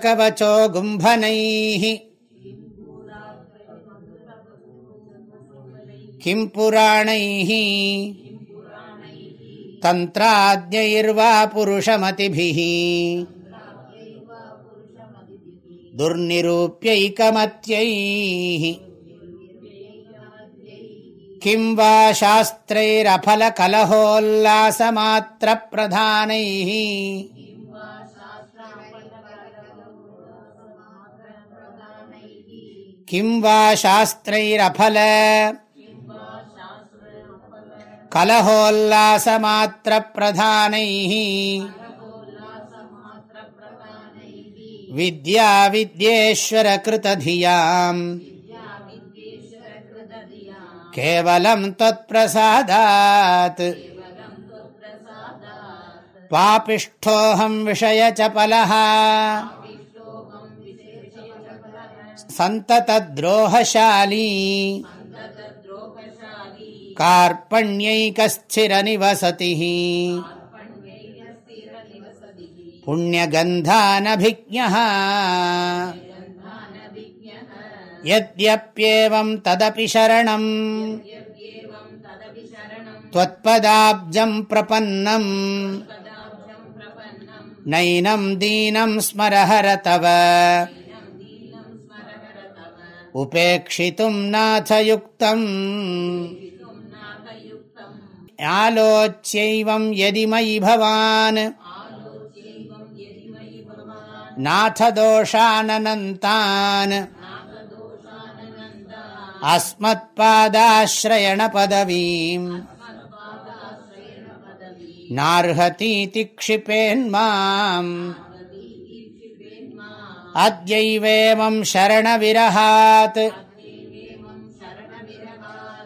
கவச்சோ கும்பனை கிம் புராணை தந்திராத்யைர்வா புருஷமதிபிः दुर्निरूप्यैकमत्यैः किं वा शास्त्रैरफलकलहोल्लासमात्रप्रधानैः? किं वा शास्त्रैरफल कलहोल्लासमात्रप्रधानैः? विद्या विद्येश्वरकृतधियाम् केवलं त्वत्प्रसादात् पापिष्ठोऽहं विषयचपलः सन्ततद्रोहशाली। कार्पण्यैकस्थिरनिवसतिः। पुण्यगन्धानभिज्ञः यद्यप्येवं तदपि शरणम्। त्वत्पदाब्जं प्रपन्नम्। नैनं दीनं स्मरहर तव उपेक्षितुं नाथयुक्तम्। आलोच्यैवं यदि मयि भवान्। नाथदोषाननन्तान् अस्मत्पादाश्रयणपदवीम्। नार्हतीति क्षिपेन्माम् अद्यैवेमं शरणविरहात्।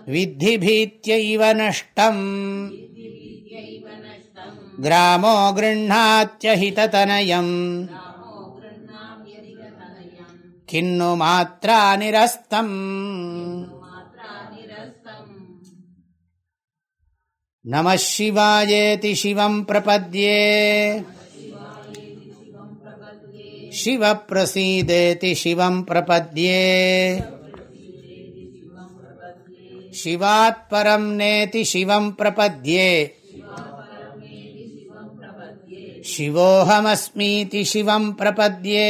विद्धिभीत्यैव नष्टम्। ग्रामो गृह्णात्यहिततनयम् கிண்ணு மாத்ரா நிரஸ்தம் நம சிவாயேதி சிவம் பிரபத்யே சிவ பிரசீதேதி சிவம் பிரபத்யே சிவாத் பரம் நேதி சிவம் பிரபத்யே சிவோஹமஸ்மீதி சிவம் பிரபத்யே